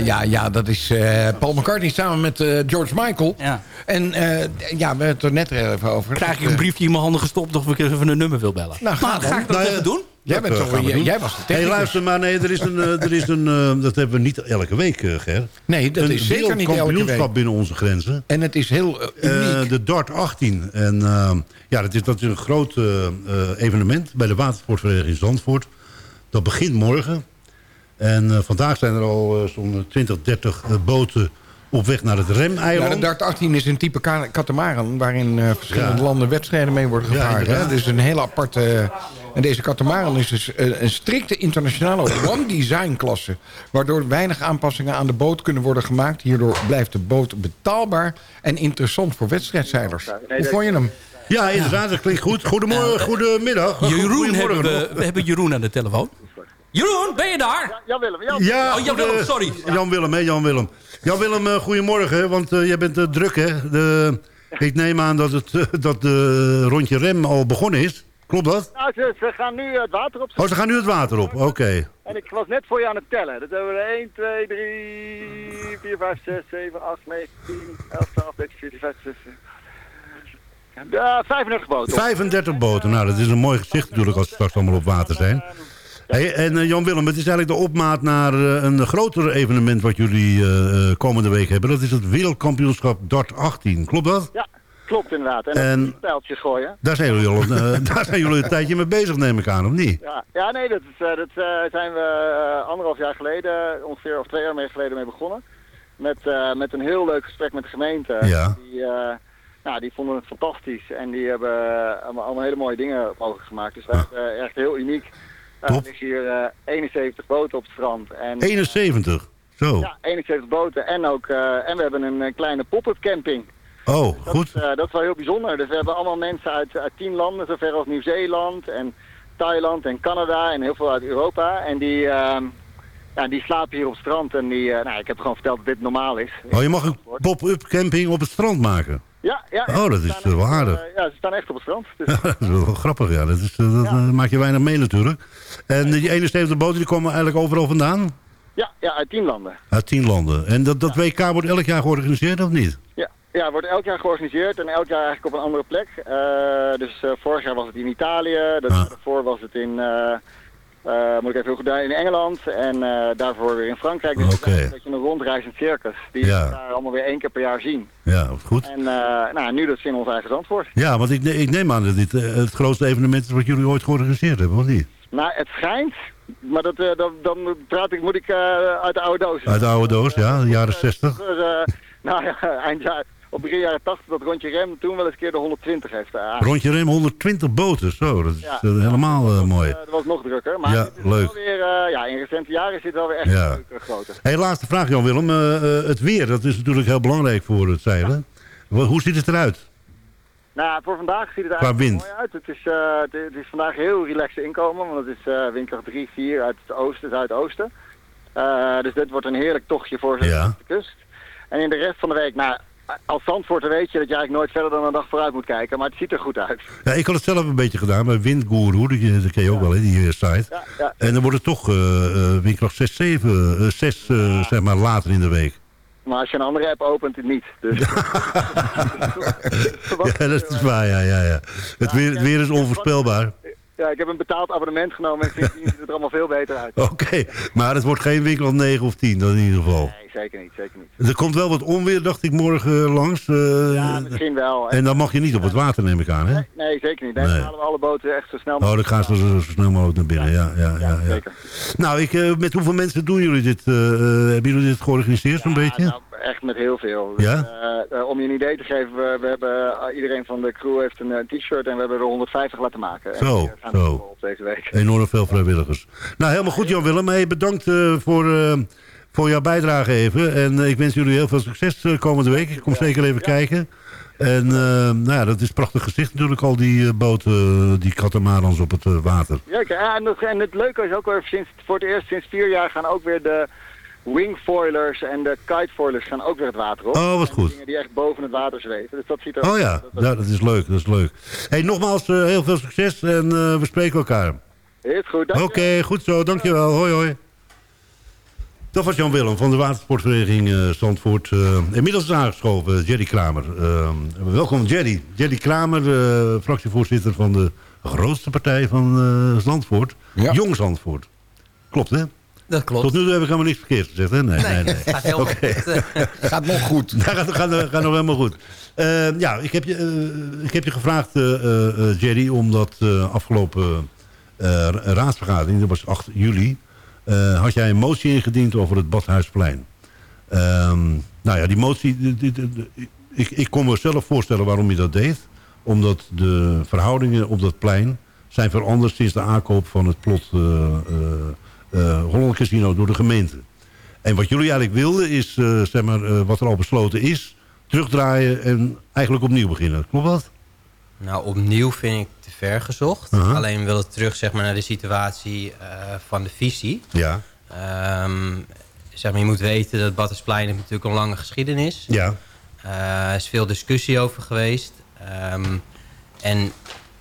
Ja, ja, dat is eh, Paul McCartney samen met eh, George Michael. Ja. En eh, ja, we hebben het er net even over. Krijg ik een briefje in mijn handen gestopt of ik even een nummer wil bellen. Nou, ga ga ik dat Nou even doen? Jij, bent toch, jij, doen. jij was de Hé, technicus. luister maar, nee, er is een, er is een eh, dat hebben we niet elke week, eh, Ger. Nee, dat een is zeker niet elke wereldkampioenschap week. binnen onze grenzen. En het is heel eh, uniek. Eh, de Dart 18. En ja, dat is, dat is een groot evenement bij de watersportvereniging Zandvoort. Dat begint morgen. En eh, vandaag zijn er al eh, zo'n 20, 30 eh, boten op weg naar het ja, remeiland. de Dart 18 is een type ka- katamaran... waarin eh, verschillende Ja. landen wedstrijden mee worden Ja, gevaren. inderdaad. hè? Dus een hele aparte... en deze katamaran is dus een strikte internationale *coughs* one-design-klasse... waardoor weinig aanpassingen aan de boot kunnen worden gemaakt. Hierdoor blijft de boot betaalbaar en interessant voor wedstrijdzeilers. Hoe vond je hem? Ja, inderdaad, dat klinkt goed. Goedemorgen, goedemiddag. Jeroen Goedemorgen hebben we hebben Jeroen aan de telefoon. Jeroen, ben je daar? Ja, Willem. Ja, Ja, Oh, Jan Willem, sorry. Jan Willem, hè, Jan Willem. Jan Willem, eh, goedemorgen, want eh, jij bent eh, druk, hè? De, ik neem aan dat het eh, dat de rondje rem al begonnen is. Klopt dat? Nou, ze, ze gaan nu het water op. Oh, ze gaan nu het water op. Oké. En ik was net voor je aan het tellen. Dat hebben we er 1, 2, 3, 4, 5, 6, 7, 8, 9, 10, 11, 12, 13, 14, 15, 16. Ja, 35 boten. 35 boten. Nou, dat is een mooi gezicht natuurlijk als ze straks allemaal op water zijn. Hey, en eh, Jan Willem, het is eigenlijk de opmaat naar eh, een groter evenement wat jullie eh, komende week hebben. Dat is het wereldkampioenschap Dart 18. Klopt dat? Ja, klopt inderdaad. En, En- pijltjes gooien. Daar zijn jullie al *laughs* daar zijn jullie een tijdje mee bezig, neem ik aan, of niet? Ja, ja nee, dat, is, dat zijn we anderhalf jaar geleden, ongeveer, of twee jaar mee geleden mee begonnen. Met, met een heel leuk gesprek met de gemeente. Ja. Die, nou, die vonden het fantastisch en die hebben allemaal, hele mooie dingen mogelijk gemaakt. Dus wij hebben echt heel uniek. Eh, Top. Er liggen hier eh, 71 boten op het strand. En, 71. Zo. Ja, 71 boten en ook eh, en we hebben een, eh, kleine pop-up camping. Oh, Dat, goed. is, eh, dat is wel heel bijzonder. Dus we hebben allemaal mensen uit, uit tien landen, zover als Nieuw-Zeeland en Thailand en Canada en heel veel uit Europa. En die, ehm, ja, die slapen hier op het strand. En die, eh, nou, ik heb gewoon verteld dat dit normaal is. Oh, je mag een pop-up camping op het strand maken. Ja, ja. Oh, dat is wel aardig. eh, ja, ze staan echt op het strand. Dus, Ja, *laughs* dat is wel grappig, ja. Dat, is, eh, dat Ja. eh, maak je weinig mee natuurlijk. En die 71 boten die komen eigenlijk overal vandaan? ja, ja, uit tien landen. Uit 10 landen. En dat, dat WK wordt elk jaar georganiseerd, of niet? Ja, ja, het wordt elk jaar georganiseerd en elk jaar eigenlijk op een andere plek. Eh, dus eh, vorig jaar was het in Italië, dat Ah. daarvoor was het in, eh, moet ik even heel goed in Engeland en daarvoor weer in Frankrijk. Dus het eigenlijk een beetje een rondreizend circus die Ja. we daar allemaal weer één keer per jaar zien. Ja, goed. En nou, nu dat ze in ons eigen Zandvoort. Ja, want ik, ne- ik neem aan dat dit het grootste evenement is wat jullie ooit georganiseerd hebben, of niet? Nou, het schijnt, maar dat, eh, dan, dan praat ik, moet ik eh, uit de oude doos. Uit de oude doos, ja, de jaren 60. Dus, eh, *laughs* nou ja, *laughs* eind jaar, op begin jaren 80 dat rondje rem toen wel eens een keer de 120 heeft. Rondje rem 120 boten, zo. Dat is Ja. helemaal mooi. Eh, dat was nog drukker. Maar Ja, leuk. Weer, ja, in recente jaren is dit wel weer echt Ja. een leuke grote. Hey, laatste vraag, Jan-Willem. Het weer, dat is natuurlijk heel belangrijk voor het zeilen. Hoe ziet het eruit? Nou, voor vandaag ziet het er eigenlijk wind. mooi uit. Het is, eh, het, het is vandaag heel relaxed inkomen, want het is eh windkracht 3, 4 uit het oosten, zuidoosten. Eh, dus dit wordt een heerlijk tochtje voor Ja. de kust. En in de rest van de week, nou, als Zandvoorter weet je dat je eigenlijk nooit verder dan een dag vooruit moet kijken, maar het ziet er goed uit. Ja, ik had het zelf een beetje gedaan bij Windguru, die, dat ken je ook wel, hè, die eh, site. Ja, ja. En dan wordt het toch eh, eh, windkracht 6, 7, eh, 6 eh, zeg maar later in de week. Maar als je een andere app opent, het niet. Dus... *laughs* Ja, *laughs* dat is waar, ja, ja, ja. Het weer, het weer is onvoorspelbaar. Ja, ik heb een betaald abonnement genomen en sindsdien ziet het er allemaal veel beter uit. *laughs* Oké, maar het wordt geen winkel 9 of 10, dan in ieder geval. Nee, zeker niet, zeker niet. Er komt wel wat onweer, dacht ik, morgen eh, langs. eh, Ja, misschien wel. en dan mag je niet op het water, neem ik aan, hè? Nee, nee, zeker niet. Nee, Nee. Dan halen we alle boten echt zo snel Oh, dan gaan ze zo, zo snel mogelijk naar binnen, ja. ja, ja, ja. Zeker. Nou, ik, eh, met hoeveel mensen doen jullie dit? hebben jullie dit georganiseerd, zo'n Ja, beetje? nou, echt met heel veel. Dus, Ja? om je een idee te geven, we, we hebben, iedereen van de crew heeft een t-shirt en we hebben er 150 laten maken. En Zo, zo. deze week. *laughs* Enorm veel vrijwilligers. Nou, helemaal goed, Jan-Willem. Hey, bedankt eh, voor, eh, voor jouw bijdrage even. En eh, ik wens jullie heel veel succes komende week. Ik kom zeker even kijken. En nou ja, dat is prachtig gezicht natuurlijk, al die eh, boten, die katamarans op het water. Ja, en, het, en het leuke is ook weer, sinds, voor het eerst sinds vier jaar gaan ook weer de wingfoilers en de kitefoilers gaan ook weer het water op. Oh, wat goed. Dingen die echt boven het water zweven. Dus dat ziet er Oh ja, dat, ja dat is leuk, dat is leuk. Hey, nogmaals, eh, heel veel succes en eh, we spreken elkaar. Is goed, dank Oké, goed zo, dankjewel. Hoi, hoi. Dat was Jan Willem van de watersportvereniging eh Zandvoort. Eh, inmiddels is aangeschoven Jerry Kramer. Welkom Jerry. Jerry Kramer, eh, fractievoorzitter van de grootste partij van eh, Zandvoort. Ja. Jong Zandvoort. Klopt hè? Dat klopt. Tot nu toe heb ik helemaal niks verkeerd gezegd hè? Nee, nee, nee. gaat heel Oké. goed. *laughs* Gaat nog goed. Dat *laughs* gaat, gaat, gaat nog helemaal goed. Eh, ja, ik heb je, eh, ik heb je gevraagd, eh, eh, Jerry, omdat eh, afgelopen eh, raadsvergadering, dat was 8 juli, eh, had jij een motie ingediend over het Badhuisplein. Ehm, nou ja, die motie, die- die- die- ik, ik kon me zelf voorstellen waarom je dat deed. Omdat de verhoudingen op dat plein zijn veranderd sinds de aankoop van het plot eh eh, eh, Holland Casino door de gemeente. En wat jullie eigenlijk wilden is, eh, zeg maar, eh, wat er al besloten is... terugdraaien en eigenlijk opnieuw beginnen. Klopt dat? Nou, opnieuw vind ik te ver gezocht. Uh-huh. Alleen wil het terug zeg maar, naar de situatie eh, van de visie. Ja. Ehm, zeg maar, je moet weten dat Battersplein heeft natuurlijk een lange geschiedenis. Ja. Eh, er is veel discussie over geweest. Ehm, en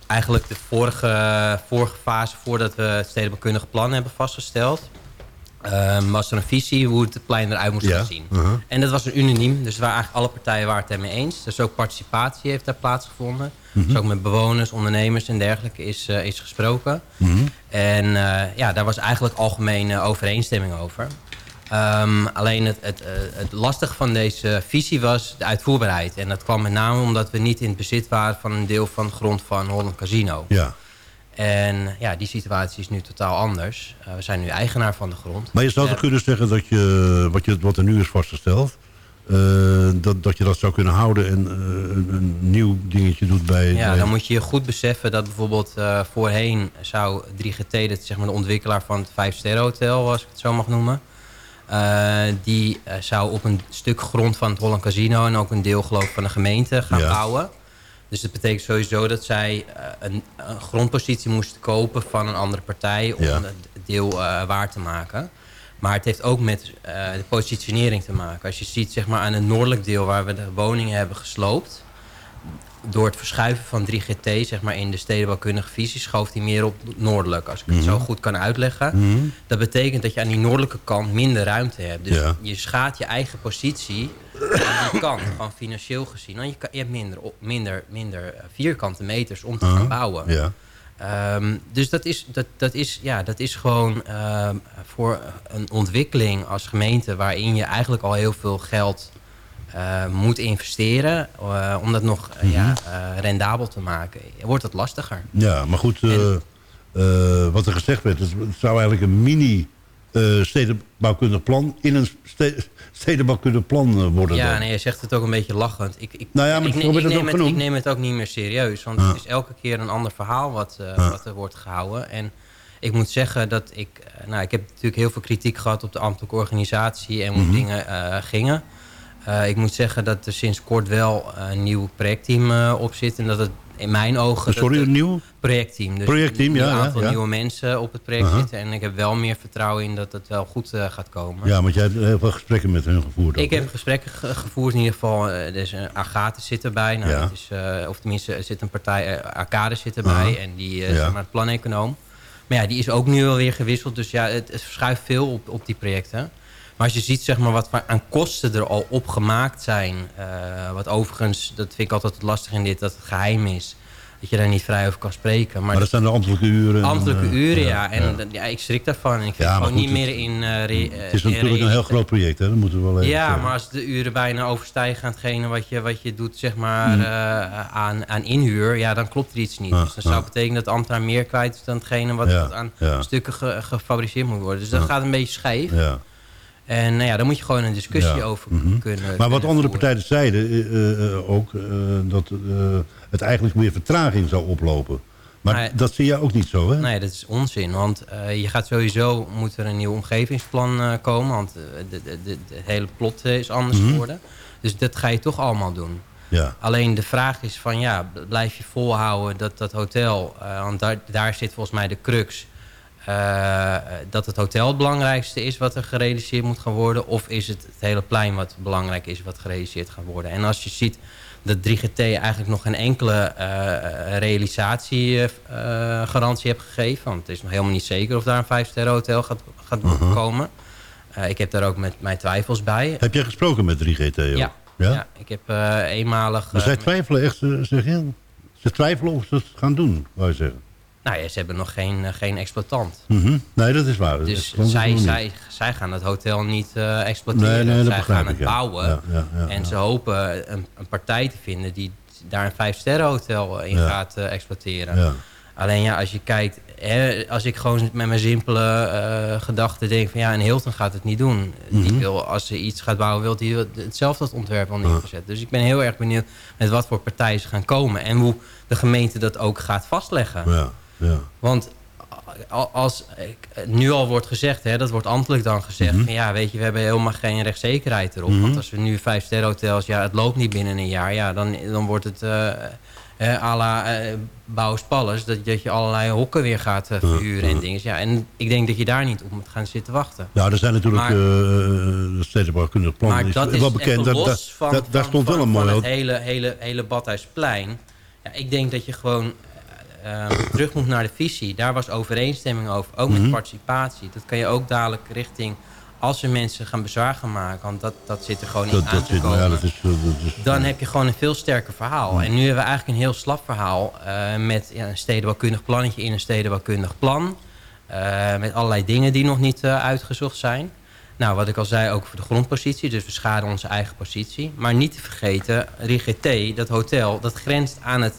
eigenlijk de vorige, vorige fase, voordat we het stedenbouwkundige plan hebben vastgesteld... ehm, was er een visie hoe het plein eruit moest Ja. gaan zien. Uh-huh. En dat was een unaniem, dus waar eigenlijk alle partijen waren het ermee eens. Dus ook participatie heeft daar plaatsgevonden. Mhm. Dus ook met bewoners, ondernemers en dergelijke is, eh, is gesproken. Mhm. En eh, ja, daar was eigenlijk algemene overeenstemming over. Ehm, alleen het, het, eh, het lastige van deze visie was de uitvoerbaarheid. En dat kwam met name omdat we niet in het bezit waren van een deel van de grond van Holland Casino. Ja. En ja, die situatie is nu totaal anders. Eh, we zijn nu eigenaar van de grond. Maar je zou toch kunnen zeggen dat je wat, je, wat er nu is vastgesteld... eh, dat, dat je dat zou kunnen houden en een, een nieuw dingetje doet bij... Ja, bij- dan moet je je goed beseffen dat bijvoorbeeld voorheen zou 3GT, dat is zeg maar de ontwikkelaar van het 5 sterren hotel, als ik het zo mag noemen. Eh, die eh, zou op een stuk grond van het Holland Casino en ook een deel geloof van de gemeente gaan Ja. bouwen. Dus dat betekent sowieso dat zij eh, een, een grondpositie moesten kopen van een andere partij om Ja. het deel waar te maken. Maar het heeft ook met de positionering te maken. Als je ziet zeg maar, aan het noordelijk deel waar we de woningen hebben gesloopt door het verschuiven van 3GT zeg maar, in de stedenbouwkundige visie... schoof hij meer op noordelijk, als ik het zo goed kan uitleggen. Mhm. Dat betekent dat je aan die noordelijke kant minder ruimte hebt. Dus Ja. je schaadt je eigen positie aan die kant, gewoon financieel gezien. Want je, kan, je hebt minder, minder, minder eh, vierkante meters om te Uh-huh. gaan bouwen. Ja. Ehm, dus dat is, dat, dat, is, ja, dat is gewoon ehm, voor een ontwikkeling als gemeente... waarin je eigenlijk al heel veel geld moet investeren... eh, om dat nog eh, ja, eh, rendabel te maken, wordt het lastiger. Ja, maar goed, eh, eh, wat er gezegd werd... Het zou eigenlijk een mini eh, stedenbouwkundig plan... in een ste stedenbouwkundig plan eh, worden. Ja, dan. nee, je zegt het ook een beetje lachend. Ik, ik, Nou ja, maar ik, neem- het neem ook het, ik genoemd. neem het ook niet meer serieus. Want het is elke keer een ander verhaal wat, eh, wat er wordt gehouden. En ik moet zeggen dat ik... eh, nou, ik heb natuurlijk heel veel kritiek gehad op de ambtelijke organisatie... en hoe Mhm. dingen eh, gingen. Eh, ik moet zeggen dat er sinds kort wel een nieuw projectteam eh, op zit. En dat het in mijn ogen... Sorry, een nieuw? projectteam. Dus Projectteam, een ja, ja, aantal ja. nieuwe mensen op het project Aha. zitten. En ik heb wel meer vertrouwen in dat het wel goed eh, gaat komen. Ja, want jij hebt heel veel gesprekken met hun gevoerd. Ik heb gesprekken ge- gevoerd in ieder geval. eh, dus uh, Agathe zit erbij. Nou, Ja. is, of tenminste, er zit een partij, Arcade zit erbij. Aha. En die is zeg maar planeconoom. Maar ja, die is ook nu alweer gewisseld. Dus ja, het, het verschuift veel op, op die projecten. Maar als je ziet zeg maar, wat aan kosten er al opgemaakt zijn... eh, wat overigens, dat vind ik altijd het lastig in dit, dat het geheim is... dat je daar niet vrij over kan spreken. Maar, Maar dat zijn de ambtelijke uren. en, ambtelijke eh, uren, ja. En ja. ik schrik daarvan. Ik vind gewoon goed, niet meer in... eh, re- Het is natuurlijk een heel groot project, hè? Dat moeten we wel even Ja, maar als de uren bijna overstijgen aan hetgene wat je, wat je doet zeg maar, Mm. eh, aan, aan inhuur, ja, dan klopt er iets niet. Dus dat zou betekenen dat de ambtenaar meer kwijt is dan hetgene wat, aan stukken ge- gefabriceerd moet worden. Dus dat gaat een beetje scheef. Ja. En nou ja, daar moet je gewoon een discussie Ja, over mhm. kunnen Maar wat kunnen andere voeren. partijen zeiden eh, eh, ook, eh, dat het eigenlijk meer vertraging zou oplopen. Maar dat zie jij ook niet zo, hè? Nee, dat is onzin. Want je gaat sowieso, moet er een nieuw omgevingsplan komen. Want de, de, de, de hele plot is anders Mhm. geworden. Dus dat ga je toch allemaal doen. Ja. Alleen de vraag is van ja, blijf je volhouden dat dat hotel, want daar, daar zit volgens mij de crux, eh, dat het hotel het belangrijkste is wat er gerealiseerd moet gaan worden, of is het het hele plein wat belangrijk is wat gerealiseerd gaat worden. En als je ziet dat 3GT eigenlijk nog geen enkele eh realisatiegarantie heeft gegeven, want het is nog helemaal niet zeker of daar een 5 sterren hotel gaat, gaat komen. Eh, ik heb daar ook met mijn twijfels bij. Heb jij gesproken met 3GT? Ja. Ja? Ja? ik heb eh, eenmalig... Maar zij eh, twijfelen echt, eh, zeg je? Ze twijfelen of ze het gaan doen, wou je zeggen. Nou ja, ze hebben nog geen, eh, geen exploitant. Mhm. Nee, dat is waar. Dus zij, zij, zij gaan het hotel niet eh, exploiteren. Nee, nee, dat zij gaan ik, het ja. bouwen. Ja, ja, ja, en ze hopen een, een partij te vinden die daar een vijfsterren hotel in gaat eh, exploiteren. Ja. Alleen ja, als je kijkt, hè, als ik gewoon met mijn simpele gedachten denk van ja, en Hilton gaat het niet doen. Mhm. Die wil, als ze iets gaat bouwen, wil die hetzelfde het ontwerp al neergezet. Dus ik ben heel erg benieuwd met wat voor partijen ze gaan komen en hoe de gemeente dat ook gaat vastleggen. Ja, ja. Want als nu al wordt gezegd, hè, dat wordt ambtelijk dan gezegd... Mhm. van, ja, weet je, we hebben helemaal geen rechtszekerheid erop. Mhm. Want als we nu vijf sterrenhotels, ja, het loopt niet binnen een jaar... ja, dan, dan wordt het eh eh, à la Palace... Dat, dat je allerlei hokken weer gaat eh, verhuren en dingen. Ja, en ik denk dat je daar niet op moet gaan zitten wachten. Nou, er zijn natuurlijk Maar- de stedenbouwkundige plannen. Maar dat is wel bekend. van, daar van- stond wel van- een van mooi... het hele, hele, hele Badhuisplein. Ja, ik denk dat je gewoon eh, eh, terug moet naar de visie. Daar was overeenstemming over. Ook Mhm. met participatie. Dat kan je ook dadelijk richting... Als er mensen gaan bezwaar gaan maken... want dat, dat zit er gewoon in Dat, aan dat, te komen... ja, dat is, dat is, dan heb je gewoon een veel sterker verhaal. En nu hebben we eigenlijk een heel slap verhaal... eh, met ja, een stedenbouwkundig plannetje in een stedenbouwkundig plan... eh, met allerlei dingen die nog niet eh, uitgezocht zijn. Nou, wat ik al zei, ook voor de grondpositie. Dus we schaden onze eigen positie. Maar niet te vergeten, RIGT, dat hotel, dat grenst aan het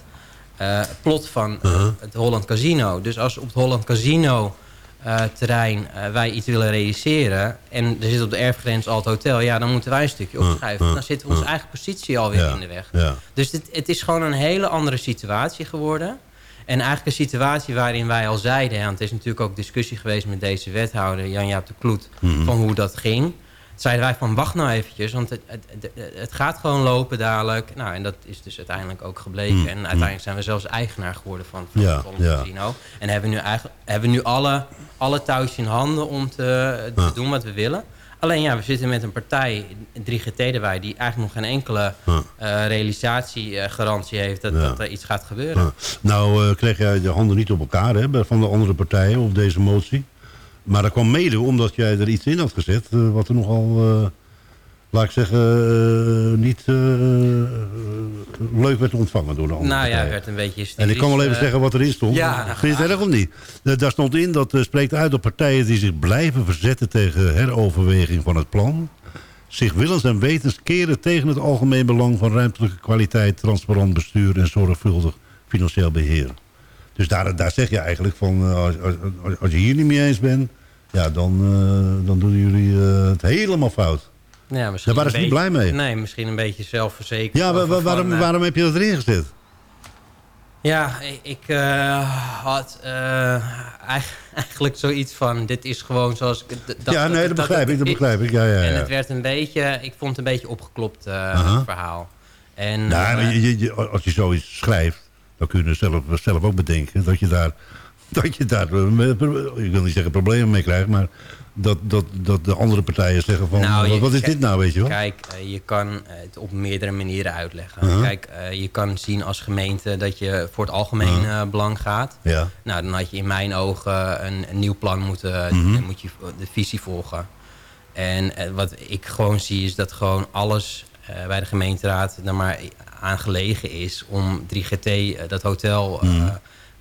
eh, plot van eh, het Holland Casino. Dus als op het Holland Casino eh, terrein wij iets willen realiseren... en er zit op de erfgrens al het hotel... ja, dan moeten wij een stukje opschuiven. Dan zitten we onze eigen positie alweer Ja, in de weg. ja. Dus dit, het is gewoon een hele andere situatie geworden. En eigenlijk een situatie waarin wij al zeiden... en het is natuurlijk ook discussie geweest met deze wethouder... Jan-Jaap de Kloet, Mhm. van hoe dat ging. Zeiden wij van wacht nou eventjes, want het, het, het, gaat gewoon lopen dadelijk. Nou, en dat is dus uiteindelijk ook gebleken. Mhm. En uiteindelijk zijn we zelfs eigenaar geworden van, van Ja, het Holland ja. Casino. En hebben we nu, eigenlijk, hebben we nu alle, alle touwtjes in handen om te, te Ja. doen wat we willen. Alleen ja, we zitten met een partij, 3GT erbij... die eigenlijk nog geen enkele Ja. eh, realisatiegarantie heeft... Dat, Ja. dat er iets gaat gebeuren. Ja. Nou, eh, kreeg jij de handen niet op elkaar hè, van de andere partijen op deze motie. Maar dat kwam mede omdat jij er iets in had gezet... eh, wat er nogal, eh, laat ik zeggen, eh, niet leuk werd ontvangen door de andere Nou ja, partijen. werd een beetje En ik kan wel even zeggen wat erin stond. ja, nou, Vind je het erg of niet? Da- Daar stond in dat spreekt uit op partijen die zich blijven verzetten tegen heroverweging van het plan. Zich willens en wetens keren tegen het algemeen belang van ruimtelijke kwaliteit, transparant bestuur en zorgvuldig financieel beheer. Dus daar, daar zeg je eigenlijk van, als, als, als, je hier niet mee eens bent, ja, dan, uh, dan doen jullie uh, het helemaal fout. Ja, misschien Daar waren ze niet blij mee. Nee, misschien een beetje zelfverzekerd. Ja, wa wa waarom, van, waarom heb je dat erin gezet? Ja, ik uh, had *laughs* eigenlijk zoiets van... dit is gewoon zoals ik dacht. Ja, nee, dat, dat begrijp ik, dat begrijp ik. Ja, ja, ja. En het werd een beetje... Ik vond het een beetje opgeklopt -huh. verhaal. En, nou, je, je, als je zoiets schrijft... dan kun je zelf, zelf ook bedenken dat je daar... dat je daar, ik wil niet zeggen problemen mee krijgt... maar dat, dat, dat de andere partijen zeggen van... Nou, je, wat is dit nou, weet je wel? Kijk, uh, je kan het op meerdere manieren uitleggen. Uh -huh. Kijk, uh, je kan zien als gemeente dat je voor het algemeen -huh. belang gaat. Ja. Nou, dan had je in mijn ogen een, een nieuw plan moeten... Mhm. -huh. Dan moet je de visie volgen. En wat ik gewoon zie is dat gewoon alles bij de gemeenteraad... er maar aan gelegen is om 3GT, uh, dat hotel...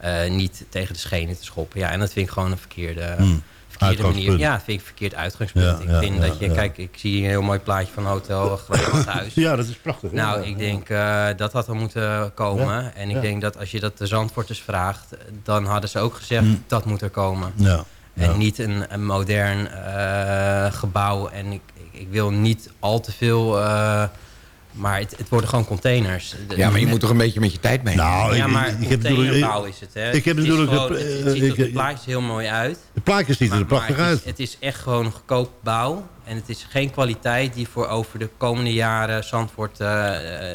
Uh, niet tegen de schenen te schoppen. Ja, en dat vind ik gewoon een verkeerde, mm. verkeerde manier. Ja, vind ik verkeerd uitgangspunt. Ja, ik ja, vind ja, dat je, kijk, ik zie een heel mooi plaatje van een hotel *coughs* huis. Ja, dat is prachtig. Nou, ik denk uh, dat had er moeten komen. En ik denk dat als je dat de Zandvoorters vraagt, dan hadden ze ook gezegd mm. dat moet er komen. Ja. En niet een, een modern uh, gebouw. En ik, ik, ik, wil niet al te veel uh, maar het, het, worden gewoon containers. Ja, maar je moet toch een beetje met je tijd mee. Nou, ja, maar ik, ik heb containerbouw is het. Hè. Ik heb het natuurlijk... Gewoon, het, het ziet er op de plaatjes heel mooi uit. De plaatjes zien er prachtig uit. Is, het is echt gewoon een goedkoop bouw. En het is geen kwaliteit die voor over de komende jaren Zandvoort... Uh,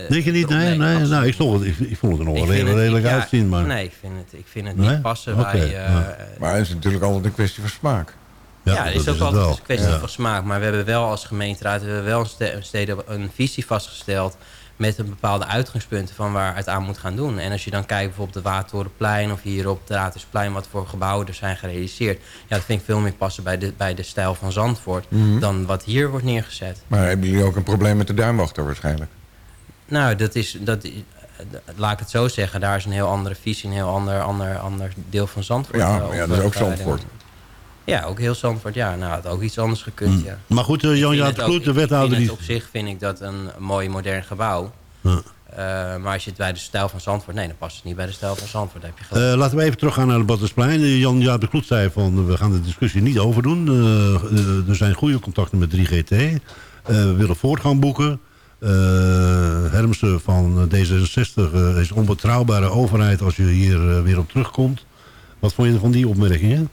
Denk je niet? Nee, nee, nee nou, ik, vond het, ik, ik vond het er nog wel redelijk, redelijk ja, uitzien. Maar... Nee, ik vind het, ik vind het nee? niet passen okay, bij... Uh, ja. Maar het is natuurlijk altijd een kwestie van smaak. Ja, ja het is ook altijd een kwestie ja. van smaak. Maar we hebben wel als gemeenteraad we hebben wel een, steden, een visie vastgesteld met een bepaalde uitgangspunten van waar het aan moet gaan doen. En als je dan kijkt bijvoorbeeld de Watertorenplein of hier op het Raadhuisplein... wat voor gebouwen er zijn gerealiseerd. Ja, dat vind ik veel meer passen bij de, bij de stijl van Zandvoort... Mhm. dan wat hier wordt neergezet. Maar hebben jullie ook een probleem met de duimwachter waarschijnlijk? Nou, dat is, dat, eh, laat ik het zo zeggen. Daar is een heel andere visie, een heel ander, ander, ander deel van Zandvoort. Ja, ja, dat is ook Zandvoort. Ja, ook heel Zandvoort. Ja, nou, had ook iets anders gekund, ja. Maar goed, eh, Ik Jan vind Jaap het de ook- Kloet, de wethouder... Die... Op zich vind ik dat een mooi modern gebouw. Ja. Eh, maar als je het bij de stijl van Zandvoort... Nee, dan past het niet bij de stijl van Zandvoort. Heb je gelijk. Eh, laten we even teruggaan naar de Battersplein. Eh, Jan Jaap de Kloet zei van we gaan de discussie niet overdoen. Eh, eh, er zijn goede contacten met 3GT. Eh, we willen voortgang boeken. Eh, Hermsen van D66 eh, is onbetrouwbare overheid als je hier eh, weer op terugkomt. Wat vond je van die opmerkingen?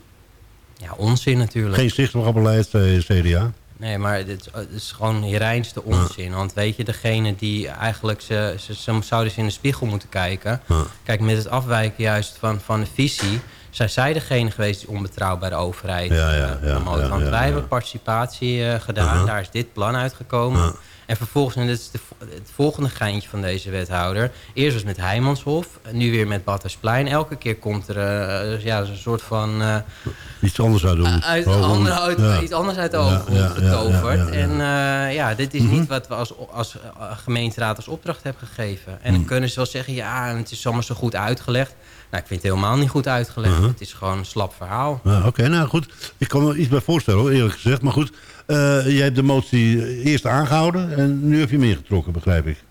Ja, onzin natuurlijk. Geen zichtbaarbeleid, zei CDA. Nee, maar dit, het is gewoon je reinste onzin. Want weet je, degene die eigenlijk... Ze, ze, ze zouden eens in de spiegel moeten kijken. Ja. Kijk, met het afwijken juist van, van de visie... zijn zij degene geweest die onbetrouwbare overheid Ja, ja, eh, ja, ja, Want wij hebben participatie eh, gedaan. Daar is dit plan uitgekomen. En vervolgens, en dit is de, het volgende geintje van deze wethouder... eerst was met Heijmanshof, nu weer met Battersplein. Elke keer komt er eh, ja, een soort van... eh, Iets anders uit uit, Gewoon- andere, uit, ja. iets anders uit de ogen ja, ja, getoverd. En eh, ja, dit is Mhm. niet wat we als, als gemeenteraad als opdracht hebben gegeven. En dan Mhm. kunnen ze wel zeggen, ja, het is allemaal zo goed uitgelegd. Nou, ik vind het helemaal niet goed uitgelegd. Mhm. Het is gewoon een slap verhaal. Ja, Oké, nou goed. Ik kan me iets bij voorstellen, hoor, eerlijk gezegd. Maar goed, jij hebt de motie eerst aangehouden en nu heb je hem ingetrokken, begrijp ik.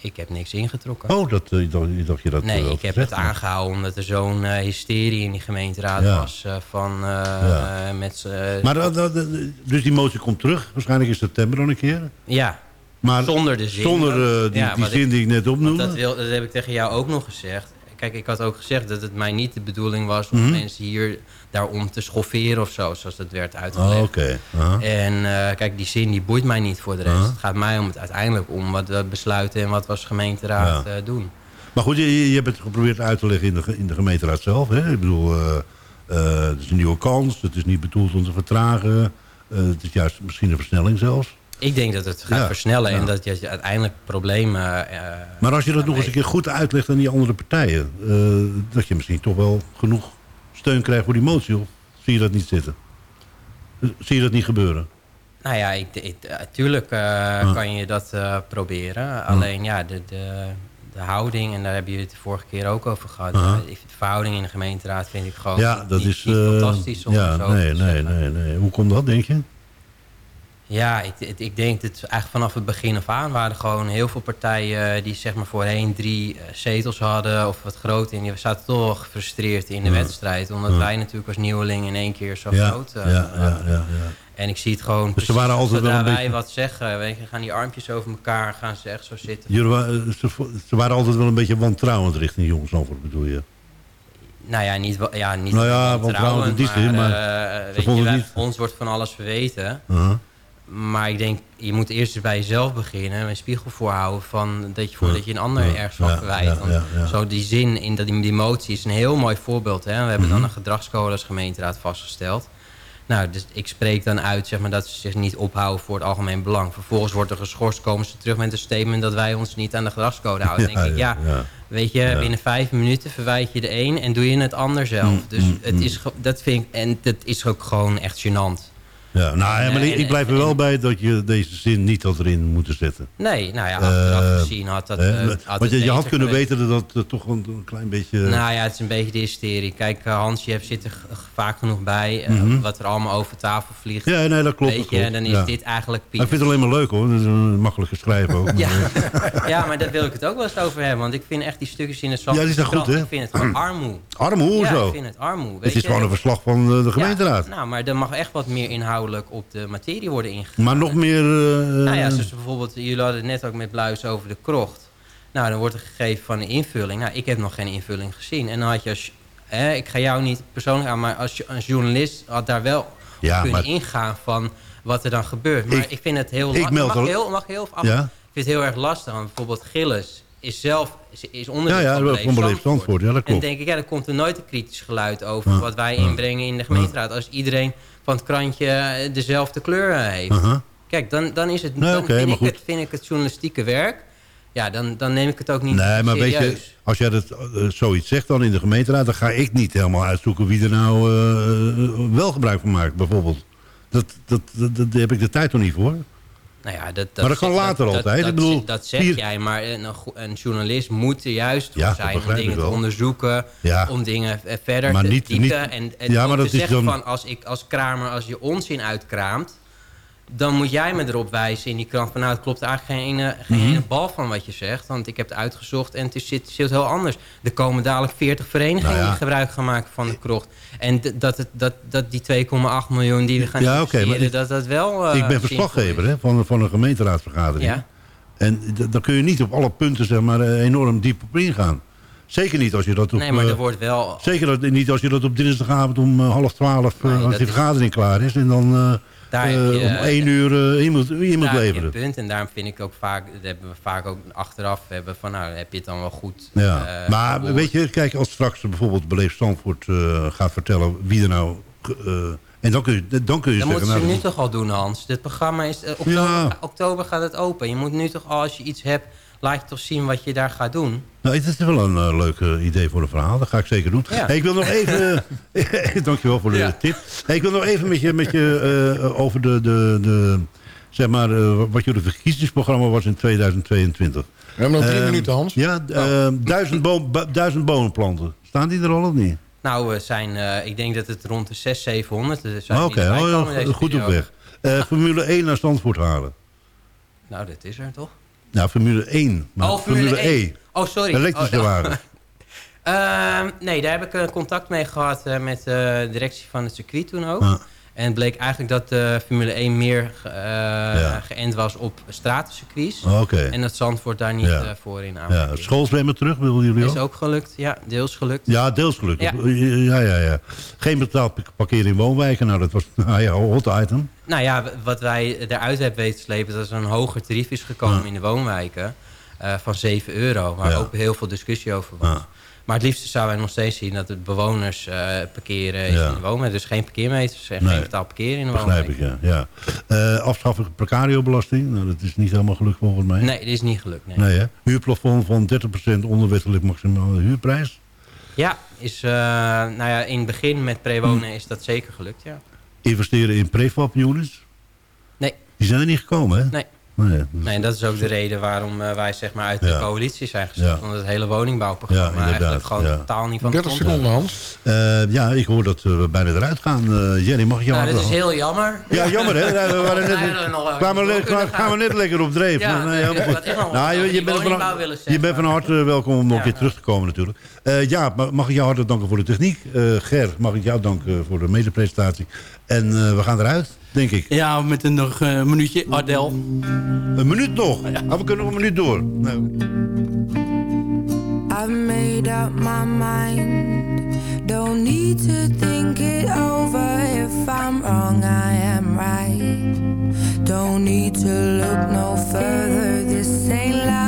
Ik heb niks ingetrokken. Oh, dat, eh, dacht, dacht je dat nee, eh, ik heb het aangehouden omdat er zo'n eh, hysterie in die gemeenteraad Ja. was. eh, van, eh, Ja. eh, met, Maar dat, dat- dat- dus die motie komt terug, waarschijnlijk in september dan een keer. ja, Maar zonder de zin. zonder eh, die, Ja, die zin ik- die ik net opnoemde. dat, wil, dat heb ik tegen jou ook nog gezegd. Kijk, ik had ook gezegd dat het mij niet de bedoeling was... om Mhm. mensen hier daarom te schofferen of zo, zoals dat werd uitgelegd. Oh, Oké. aha. En eh, kijk, die zin die boeit mij niet voor de rest. Aha. Het gaat mij om het uiteindelijk om wat we besluiten... en wat we als gemeenteraad Ja. eh, doen. Maar goed, je, je hebt het geprobeerd uit te leggen in de, in de gemeenteraad zelf. Hè? Ik bedoel, eh, het is een nieuwe kans. Het is niet bedoeld om te vertragen. Het is juist misschien een versnelling zelfs. Ik denk dat het gaat Ja, versnellen... ja. en dat je uiteindelijk problemen... eh, Maar als je dat nog eens een keer goed uitlegt aan die andere partijen... eh, dat je misschien toch wel genoeg steun krijgt voor die motie. Of zie je dat niet zitten? Eh, Zie je dat niet gebeuren? Nou ja, ik, ik, tuurlijk kan je dat proberen. Alleen ja, de, de, de houding, en daar hebben jullie het de vorige keer ook over gehad. Eh, De verhouding in de gemeenteraad vind ik gewoon ja, dat niet- is... niet fantastisch om ja, nee, nee, nee, nee. Hoe komt dat, denk je? Ja, ik, ik, ik denk dat eigenlijk vanaf het begin af aan waren er gewoon heel veel partijen die zeg maar voorheen drie eh, zetels hadden of wat groot. En die zaten toch gefrustreerd in de Ja. wedstrijd. Omdat Ja. wij natuurlijk als nieuweling in één keer zo Ja, groot ja, eh, ja, ja, ja. En ik zie het gewoon... Dus ze waren altijd wel een wij beetje- wat zeggen, weet je, gaan die armpjes over elkaar, gaan ze echt zo zitten. Jullie eh, ze, ze waren altijd wel een beetje wantrouwend richting Jongens Zandvoort, bedoel je? Nou ja, niet, ja, niet Nou ja, wantrouwend, wantrouwend in die zin, maar ze weet je, vonden wij- niet- ons wordt van alles verweten. Uh-huh. Maar ik denk, je moet eerst bij jezelf beginnen. Een spiegel voorhouden van dat je voordat je een ander Ja, ergens van verwijt. ja, ja. Zo die zin in dat, die, die motie is een heel mooi voorbeeld. Hè? We hebben Mhm. dan een gedragscode als gemeenteraad vastgesteld. Nou, dus ik spreek dan uit zeg maar, dat ze zich niet ophouden voor het algemeen belang. Vervolgens wordt er geschorst, komen ze terug met een statement dat wij ons niet aan de gedragscode houden. Ja, Dan denk ik, ja, weet je, binnen vijf minuten verwijt je de een en doe je het ander zelf. Mm, dus mm, het mm. is, dat vind ik, en dat is ook gewoon echt gênant. Ja, nou, ja, maar En- ik, ik blijf er wel en- bij dat je deze zin niet had erin moeten zetten. Nee, nou ja, achteraf Eh, gezien had dat... eh, want je, het je had kunnen geweest. weten dat dat eh, toch een, een klein beetje... Nou ja, het is een beetje de hysterie. Kijk, uh, Hansje zit er vaak genoeg bij. eh, Mhm. Wat er allemaal over tafel vliegt. ja, nee, dat klopt. Weet je, en dan is ja. dit eigenlijk Maar ik vind het alleen maar leuk hoor. Dat is een makkelijke schrijven ook. *laughs* Ja. Maar, *laughs* ja, maar daar wil ik het ook wel eens over hebben. Want ik vind echt die stukjes in de Ja, die zijn goed, hè? Ik vind het gewoon armoe. *clears throat* Zo. ik vind het armoe. het weet is je. gewoon een verslag van eh, de gemeenteraad. Nou, maar er mag echt wat meer inhoudelijk op de materie worden ingegaan. Maar nog meer... eh, Nou ja, zoals bijvoorbeeld, jullie hadden het net ook met Bluis over de krocht. Nou, dan wordt er gegeven van een invulling. Nou, ik heb nog geen invulling gezien. En dan had je als... Hè, ik ga jou niet persoonlijk aan, maar als, je- als journalist had daar wel Ja, kunnen maar- ingaan van wat er dan gebeurt. Maar ik, Ik- vind het heel ik Mag, al- heel, mag heel af. Ja? Ik vind het heel erg lastig. Want bijvoorbeeld Gilles is zelf is, onderdeel Ja, ja, van Zandvoort. Ja, dat En dan denk ik, ja, dan komt er nooit een kritisch geluid over Ja, wat wij inbrengen in de gemeenteraad. Als iedereen van het krantje eh, dezelfde kleur eh, heeft. Kijk, dan, dan, is het, Nee, dan oké, vind, ik het, vind ik het journalistieke werk... ja, dan, dan neem ik het ook niet Nee, maar weet je, als jij dat, eh, zoiets zegt dan in de gemeenteraad... dan ga ik niet helemaal uitzoeken wie er nou wel gebruik van maakt, bijvoorbeeld. Dat, dat, dat, dat- daar heb ik de tijd toch niet voor. Nou ja, dat, Maar dat kan later altijd. Dat, Ik bedoel, dat zeg hier- jij, maar een, journalist moet er juist voor Ja, dat zijn om dingen te onderzoeken, Ja. om dingen eh, verder Maar te niet- diepen. niet- en en Ja, maar te dat is dan- van, als ik als kramer, als je onzin uitkraamt, dan moet jij me erop wijzen in die krant van, nou, het klopt eigenlijk geen ene, geen Mhm. ene bal van wat je zegt, want ik heb het uitgezocht en het is, zit, zit heel anders. Er komen dadelijk 40 verenigingen Nou ja. die gebruik gaan maken van de krocht. En dat, het, dat, dat die 2,8 miljoen die we gaan Ja, ik- dat dat wel... eh, ik ben verslaggever hè, van, van een gemeenteraadsvergadering. Ja. En dan kun je niet op alle punten zeg maar, eh, enorm diep op ingaan. Zeker niet als je dat op... Nee, maar eh, er wordt wel... Zeker niet als je dat op dinsdagavond om half twaalf... Nee, als die is- vergadering klaar is... en dan Daar eh, je, om eh, één uur eh, Daar heb je leveren. punt. En daarom vind ik ook vaak, dat hebben we vaak ook achteraf hebben van, nou, heb je het dan wel goed. Ja. eh, maar weet je, kijk, als straks bijvoorbeeld Beleef eh, gaat vertellen wie er nou... eh, en dan kun je, dan kun je Dat zeggen... moeten ze nou, nu toch al doen, Hans. Dit programma is... eh, oktober, Ja. oktober gaat het open. Je moet nu toch al, als je iets hebt, laat je toch zien wat je daar gaat doen. Nou, het is wel een eh, leuk eh, idee voor een verhaal. Dat ga ik zeker doen. Ja. Hey, ik wil nog even... *laughs* *laughs* dankjewel voor de Ja. tip. Hey, ik wil nog even met je, met je eh, over de, de, de... Zeg maar, eh, wat jullie verkiezingsprogramma was in 2022. We hebben nog drie Eh, minuten, Hans. Ja, eh, duizend, boom, ba- duizend bomen planten. Staan die er al of niet? Nou, we zijn, eh, ik denk dat het rond de 600, 700 er zijn Oh, die Oké, oh, ja, goed op weg. Eh, Formule 1 naar Zandvoort halen. Nou, dat is er toch? Nou, Formule 1. Maar oh, Formule, 1. E. Oh, sorry. Elektrische oh, wagen. *laughs* Ehm, nee, daar heb ik eh, contact mee gehad eh, met de directie van het circuit toen ook. Ah. En het bleek eigenlijk dat de Formule 1 meer Ja. geënt was op stratencircuits. Oké. En dat Zandvoort daar niet Ja. eh, voor in Ja, aanmerking. schoolzwemmen terug, willen jullie Is ook? ook gelukt, ja, deels gelukt. Ja, deels gelukkig. Ja. Ja. ja, ja, Geen betaald parkeren in woonwijken. Nou, dat was *laughs* nou ja, een hot item. Nou ja, wat wij eruit hebben weten te slepen... dat er een hoger tarief is gekomen Ja. in de woonwijken... eh, van 7 euro, waar Ja. ook heel veel discussie over was. Maar het liefste zouden wij nog steeds zien dat de bewoners eh, parkeren Ja. in de woonwijk. Dus geen parkeermeters en Nee. geen betaald parkeren in de Begrijp woonwijk. ik, ja. ja. Eh afschaffen precariobelasting. Nou, dat is niet helemaal gelukt volgens mij. Nee, dit is niet gelukt. Nee. Nee, hè? Huurplafond van 30% onder wettelijk maximale huurprijs. Ja, is, eh, nou ja, in het begin met prewonen is dat zeker gelukt, ja. Investeren in prefab units. Nee. Die zijn er niet gekomen, hè? Nee. Nee, Nee, en dat is ook de reden waarom eh, wij zeg maar uit de Ja. coalitie zijn gestapt. Ja. Omdat het hele woningbouwprogramma eigenlijk gewoon ja. totaal niet van 30 de grond seconden. Hans. Eh, ja, ik hoor dat we bijna eruit gaan. Eh Jenny, mag ik jou Nou, dat is heel jammer. Ja, jammer hè? *laughs* Ja, We waren we net, kwamen, gaan. net lekker op dreef. Ja, Nee, goed. Nou, wel je, bent van, je bent van harte welkom om nog een keer terug te komen natuurlijk. Eh, ja, ma- mag ik jou hartelijk danken voor de techniek. Eh, Ger, mag ik jou danken voor de medepresentatie. En eh, we gaan eruit, denk ik. Ja, met een nog eh, minuutje. Adel. Een minuut nog. Ah, we kunnen nog een minuut door. Nou. I've made up my mind. Don't need to think it over. If I'm wrong, I am right. Don't need to look no further. This ain't.